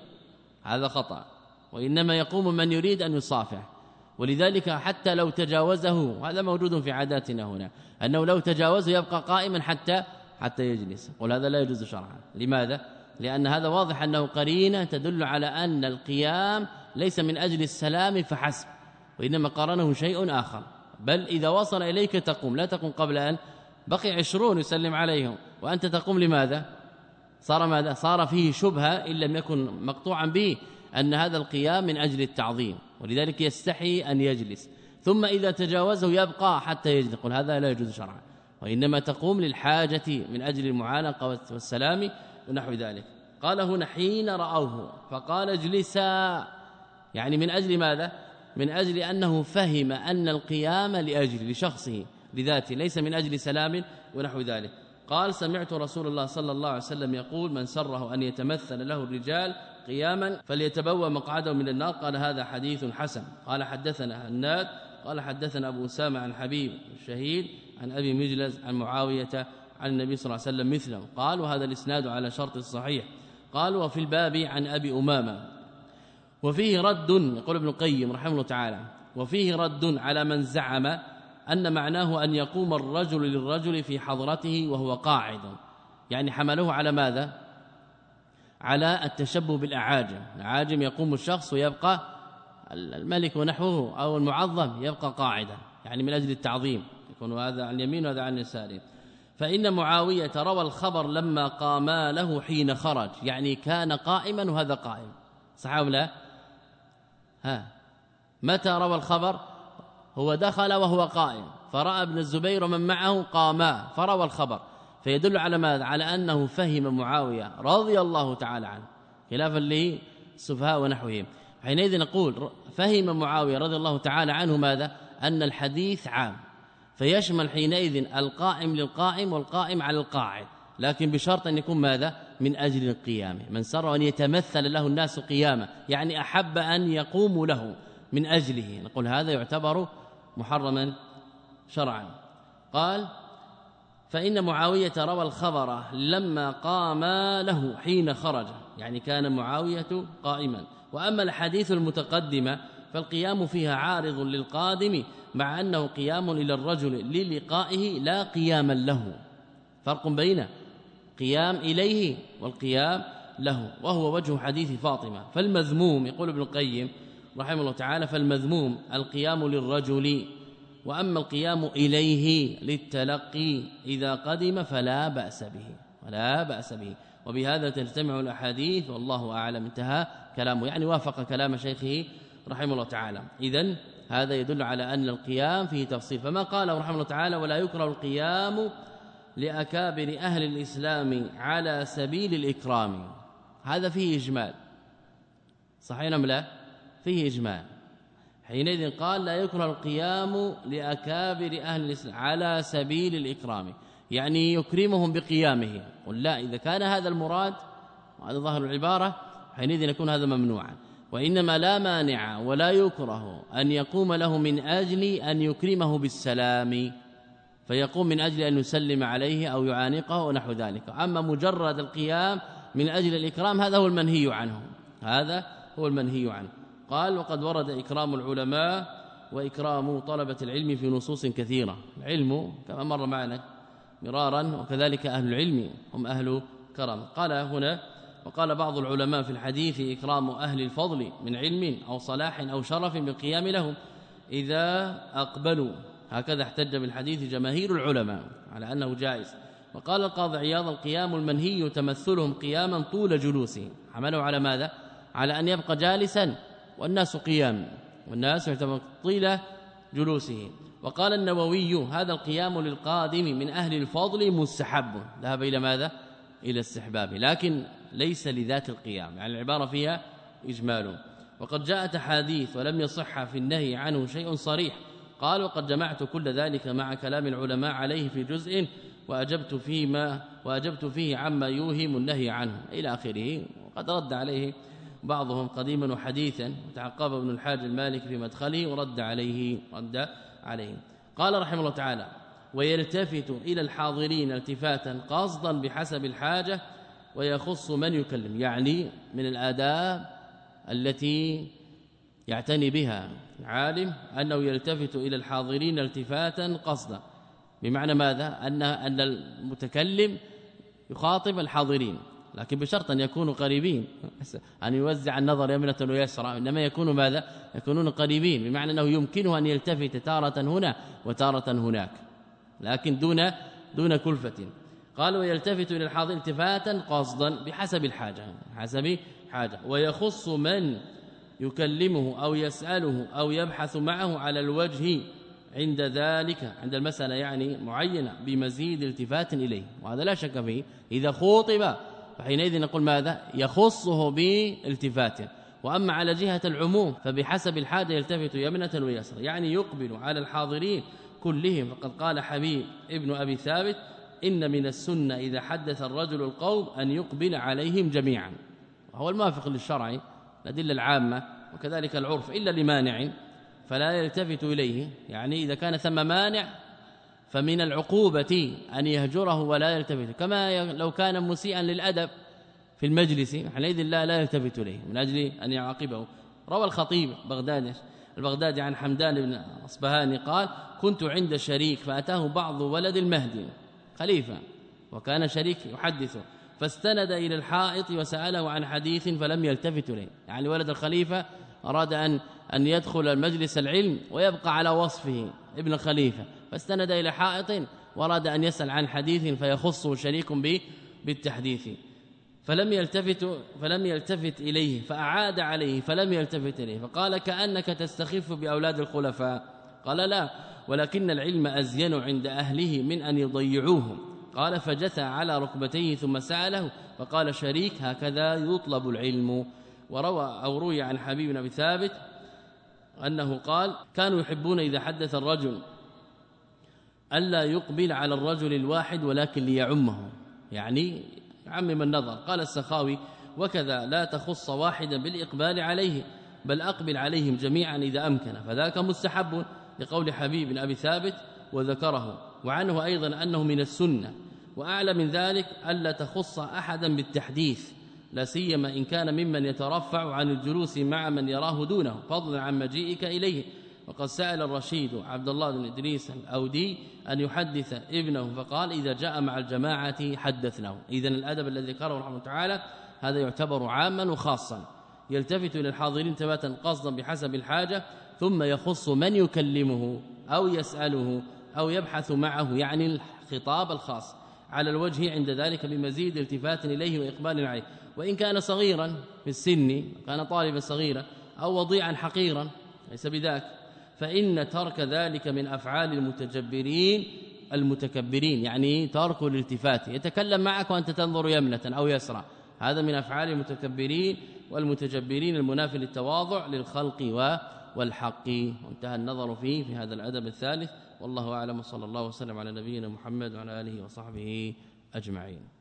هذا خطأ. وإنما يقوم من يريد أن يصافح. ولذلك حتى لو تجاوزه هذا موجود في عاداتنا هنا أنه لو تجاوزه يبقى قائما حتى حتى يجلس. قل هذا لا يجوز شرعا. لماذا؟ لأن هذا واضح أنه قرينة تدل على أن القيام ليس من أجل السلام فحسب وإنما قارنه شيء آخر. بل إذا وصل إليك تقوم لا تقوم قبل أن بقي عشرون يسلم عليهم وأنت تقوم لماذا؟ صار ماذا؟ صار فيه شبهة إن لم يكن مقطوعا به أن هذا القيام من أجل التعظيم. ولذلك يستحي أن يجلس. ثم إذا تجاوزه يبقى حتى يجلس. قل هذا لا يجوز شرعا. وإنما تقوم للحاجة من أجل المعانقة والسلام ونحو ذلك. قال هنا حين رأوه فقال اجلسا. يعني من أجل ماذا؟ من أجل أنه فهم أن القيام لأجل لشخصه لذاته ليس من أجل سلام ونحو ذلك. قال سمعت رسول الله صلى الله عليه وسلم يقول من سره أن يتمثل له الرجال قياما فليتبوى مقعده من النار. قال هذا حديث حسن. قال حدثنا هناد قال حدثنا أبو أسامة عن حبيب الشهيد عن أبي مجلس عن معاوية عن النبي صلى الله عليه وسلم مثله. قال وهذا الإسناد على شرط الصحيح قال وفي الباب عن أبي أمامة. وفيه رد يقول ابن القيم رحمه الله تعالى وفيه رد على من زعم أن معناه أن يقوم الرجل للرجل في حضرته وهو قاعد. يعني حمله على ماذا؟ على التشبه بالأعاجم. العاجم يقوم الشخص ويبقى الملك ونحوه أو المعظم يبقى قاعدا يعني من أجل التعظيم. يكون هذا عن اليمين وهذا عن اليسار. فإن معاوية روى الخبر لما قاما له حين خرج يعني كان قائما وهذا قائم. صح أم لا؟ ها. متى روى الخبر؟ هو دخل وهو قائم. فرأى ابن الزبير ومن معه قاما فروى الخبر. فيدل على ماذا؟ على أنه فهم معاوية رضي الله تعالى عنه خلافا للسفهاء ونحوهم. حينئذ نقول فهم معاوية رضي الله تعالى عنه ماذا؟ أن الحديث عام. فيشمل حينئذ القائم للقائم والقائم على القاعد لكن بشرط أن يكون ماذا؟ من أجل القيام. من سر أن يتمثل له الناس قياما يعني أحب أن يقوموا له من أجله. نقول هذا يعتبر محرما شرعا. قال فإن معاوية روى الخبر لما قام له حين خرج يعني كان معاوية قائما. وأما الحديث المتقدمة فالقيام فيها عارض للقادم مع أنه قيام إلى الرجل للقائه لا قياما له. فرق بين قيام إليه والقيام له وهو وجه حديث فاطمة. فالمذموم يقول ابن القيم رحمه الله تعالى فالمذموم القيام للرجل وأما القيام إليه للتلقي إذا قدم فلا بأس به ولا بأس به. وبهذا تجتمع الأحاديث والله أعلم. انتهى كلامه. يعني وافق كلام شيخه رحمه الله تعالى. اذا هذا يدل على أن القيام فيه تفصيل. فما قاله رحمه الله تعالى ولا يكره القيام لأكابر أهل الإسلام على سبيل الإكرام هذا فيه إجمال. صحيح أم لا؟ فيه إجمال. حينئذ قال لا يكره القيام لأكابر أهل الإسلام على سبيل الإكرام يعني يكرمهم بقيامه. قل لا إذا كان هذا المراد وهذا ظاهر العبارة حينئذ يكون هذا ممنوعا. وإنما لا مانع ولا يكره أن يقوم له من أجل أن يكرمه بالسلام فيقوم من أجل أن يسلم عليه أو يعانقه ونحو ذلك. أما مجرد القيام من أجل الإكرام هذا هو المنهي عنه. هذا هو المنهي عنه. قال وقد ورد إكرام العلماء وإكرام طلبة العلم في نصوص كثيرة. العلم كما مر معنا مرارا وكذلك أهل العلم هم أهل كرم. قال هنا وقال بعض العلماء في الحديث إكرام أهل الفضل من علم أو صلاح أو شرف بالقيام لهم إذا أقبلوا. هكذا احتج بالحديث جماهير العلماء على أنه جائز. وقال القاضي عياض القيام المنهي تمثلهم قياما طول جلوسهم. حملوا على ماذا؟ على أن يبقى جالسا. والناس قيام والناس يعتبر طيل جلوسه وقال النووي هذا القيام للقادم من أهل الفضل مستحب. ذهب إلى ماذا؟ إلى استحبابه. لكن ليس لذات القيام يعني العبارة فيها إجمال. وقد جاءت أحاديث ولم يصح في النهي عنه شيء صريح. قال وقد جمعت كل ذلك مع كلام العلماء عليه في جزء وأجبت فيما وأجبت فيه عما يوهم النهي عنه. إلى آخره وقد رد عليه بعضهم قديما وحديثا وتعقب ابن الحاج المالك في مدخله ورد عليه رد عليه. قال رحمه الله تعالى ويلتفت إلى الحاضرين التفاتا قصدا بحسب الحاجة ويخص من يكلم. يعني من الآداب التي يعتني بها عالم أنه يلتفت إلى الحاضرين التفاتا قصدا. بمعنى ماذا؟ أن أن المتكلم يخاطب الحاضرين. لكن بشرط أن يكونوا قريبين. أن يوزع النظر يمنة ويسرى. إنما يكونوا ماذا؟ يكونون قريبين. بمعنى أنه يمكنه أن يلتفت تارة هنا وتارة هناك. لكن دون دون كلفة. قال ويلتفت إلى الحاضر التفاتا قصدا بحسب الحاجة. حسب حاجة. ويخص من يكلمه أو يسأله أو يبحث معه على الوجه عند ذلك. عند المسألة يعني معينة. بمزيد التفات إليه. وهذا لا شك فيه. إذا خوطب فحينئذ نقول ماذا؟ يخصه بالتفات. وأما على جهة العموم فبحسب الحاجة يلتفت يمنة ويسرا يعني يقبل على الحاضرين كلهم. فقد قال حبيب ابن أبي ثابت إن من السنة إذا حدث الرجل القوم أن يقبل عليهم جميعا. وهو الموافق للشرع الأدلة العامة وكذلك العرف إلا لمانع فلا يلتفت إليه. يعني إذا كان ثم مانع فمن العقوبة أن يهجره ولا يلتفت. كما لو كان مسيئا للأدب في المجلس حينئذ لا لا يلتفت إليه من أجل أن يعاقبه. روى الخطيب بغدادي البغدادي عن حمدان بن أصبهاني قال كنت عند شريك فأتاه بعض ولد المهدي خليفة وكان شريك يحدثه فاستند إلى الحائط وسأله عن حديث فلم يلتفت إليه. يعني ولد الخليفة أراد أن أن يدخل المجلس العلم ويبقى على وصفه ابن الخليفة. فاستند إلى حائط واراد أن يسأل عن حديث فيخصه شريك به بالتحديث. فلم يلتفت فلم يلتفت إليه فأعاد عليه فلم يلتفت إليه. فقال كأنك تستخف بأولاد الخلفاء. قال لا ولكن العلم أزين عند أهله من أن يضيعوهم. قال فجثى على ركبتيه ثم سأله فقال شريك هكذا يطلب العلم. وروى أو روي عن حبيب بن أبي ثابت أنه قال كانوا يحبون إذا حدث الرجل ألا يقبل على الرجل الواحد ولكن ليعمه. يعني يعمم النظر. قال السخاوي وكذا لا تخص واحدا بالإقبال عليه بل أقبل عليهم جميعا إذا أمكن. فذاك مستحب لقول حبيب بن أبي ثابت وذكره. وعنه أيضا أنه من السنة. وأعلى من ذلك ألا تخص احدا بالتحديث لا سيما إن كان ممن يترفع عن الجلوس مع من يراه دونه فضلا عن مجيئك إليه. وقد سأل الرشيد عبد الله بن إدريس الاودي أن يحدث ابنه فقال إذا جاء مع الجماعة حدثناه. اذا الأدب الذي ذكره رحمه الله تعالى هذا يعتبر عاما وخاصا. يلتفت إلى الحاضرين ثباتا قصدا بحسب الحاجة ثم يخص من يكلمه أو يسأله أو يبحث معه يعني الخطاب الخاص. على الوجه عند ذلك بمزيد التفات إليه وإقبال عليه. وإن كان صغيرا في السن كان طالبا صغيرا أو وضيعا حقيرا ليس بذاك. فإن ترك ذلك من أفعال المتجبرين المتكبرين يعني ترك الالتفات. يتكلم معك وأنت تنظر يمنة أو يسرى. هذا من أفعال المتكبرين والمتجبرين المنافي للتواضع للخلق والحق. وانتهى النظر فيه في هذا الأدب الثالث. والله أعلم. صلى الله وسلم على نبينا محمد وعلى آله وصحبه أجمعين.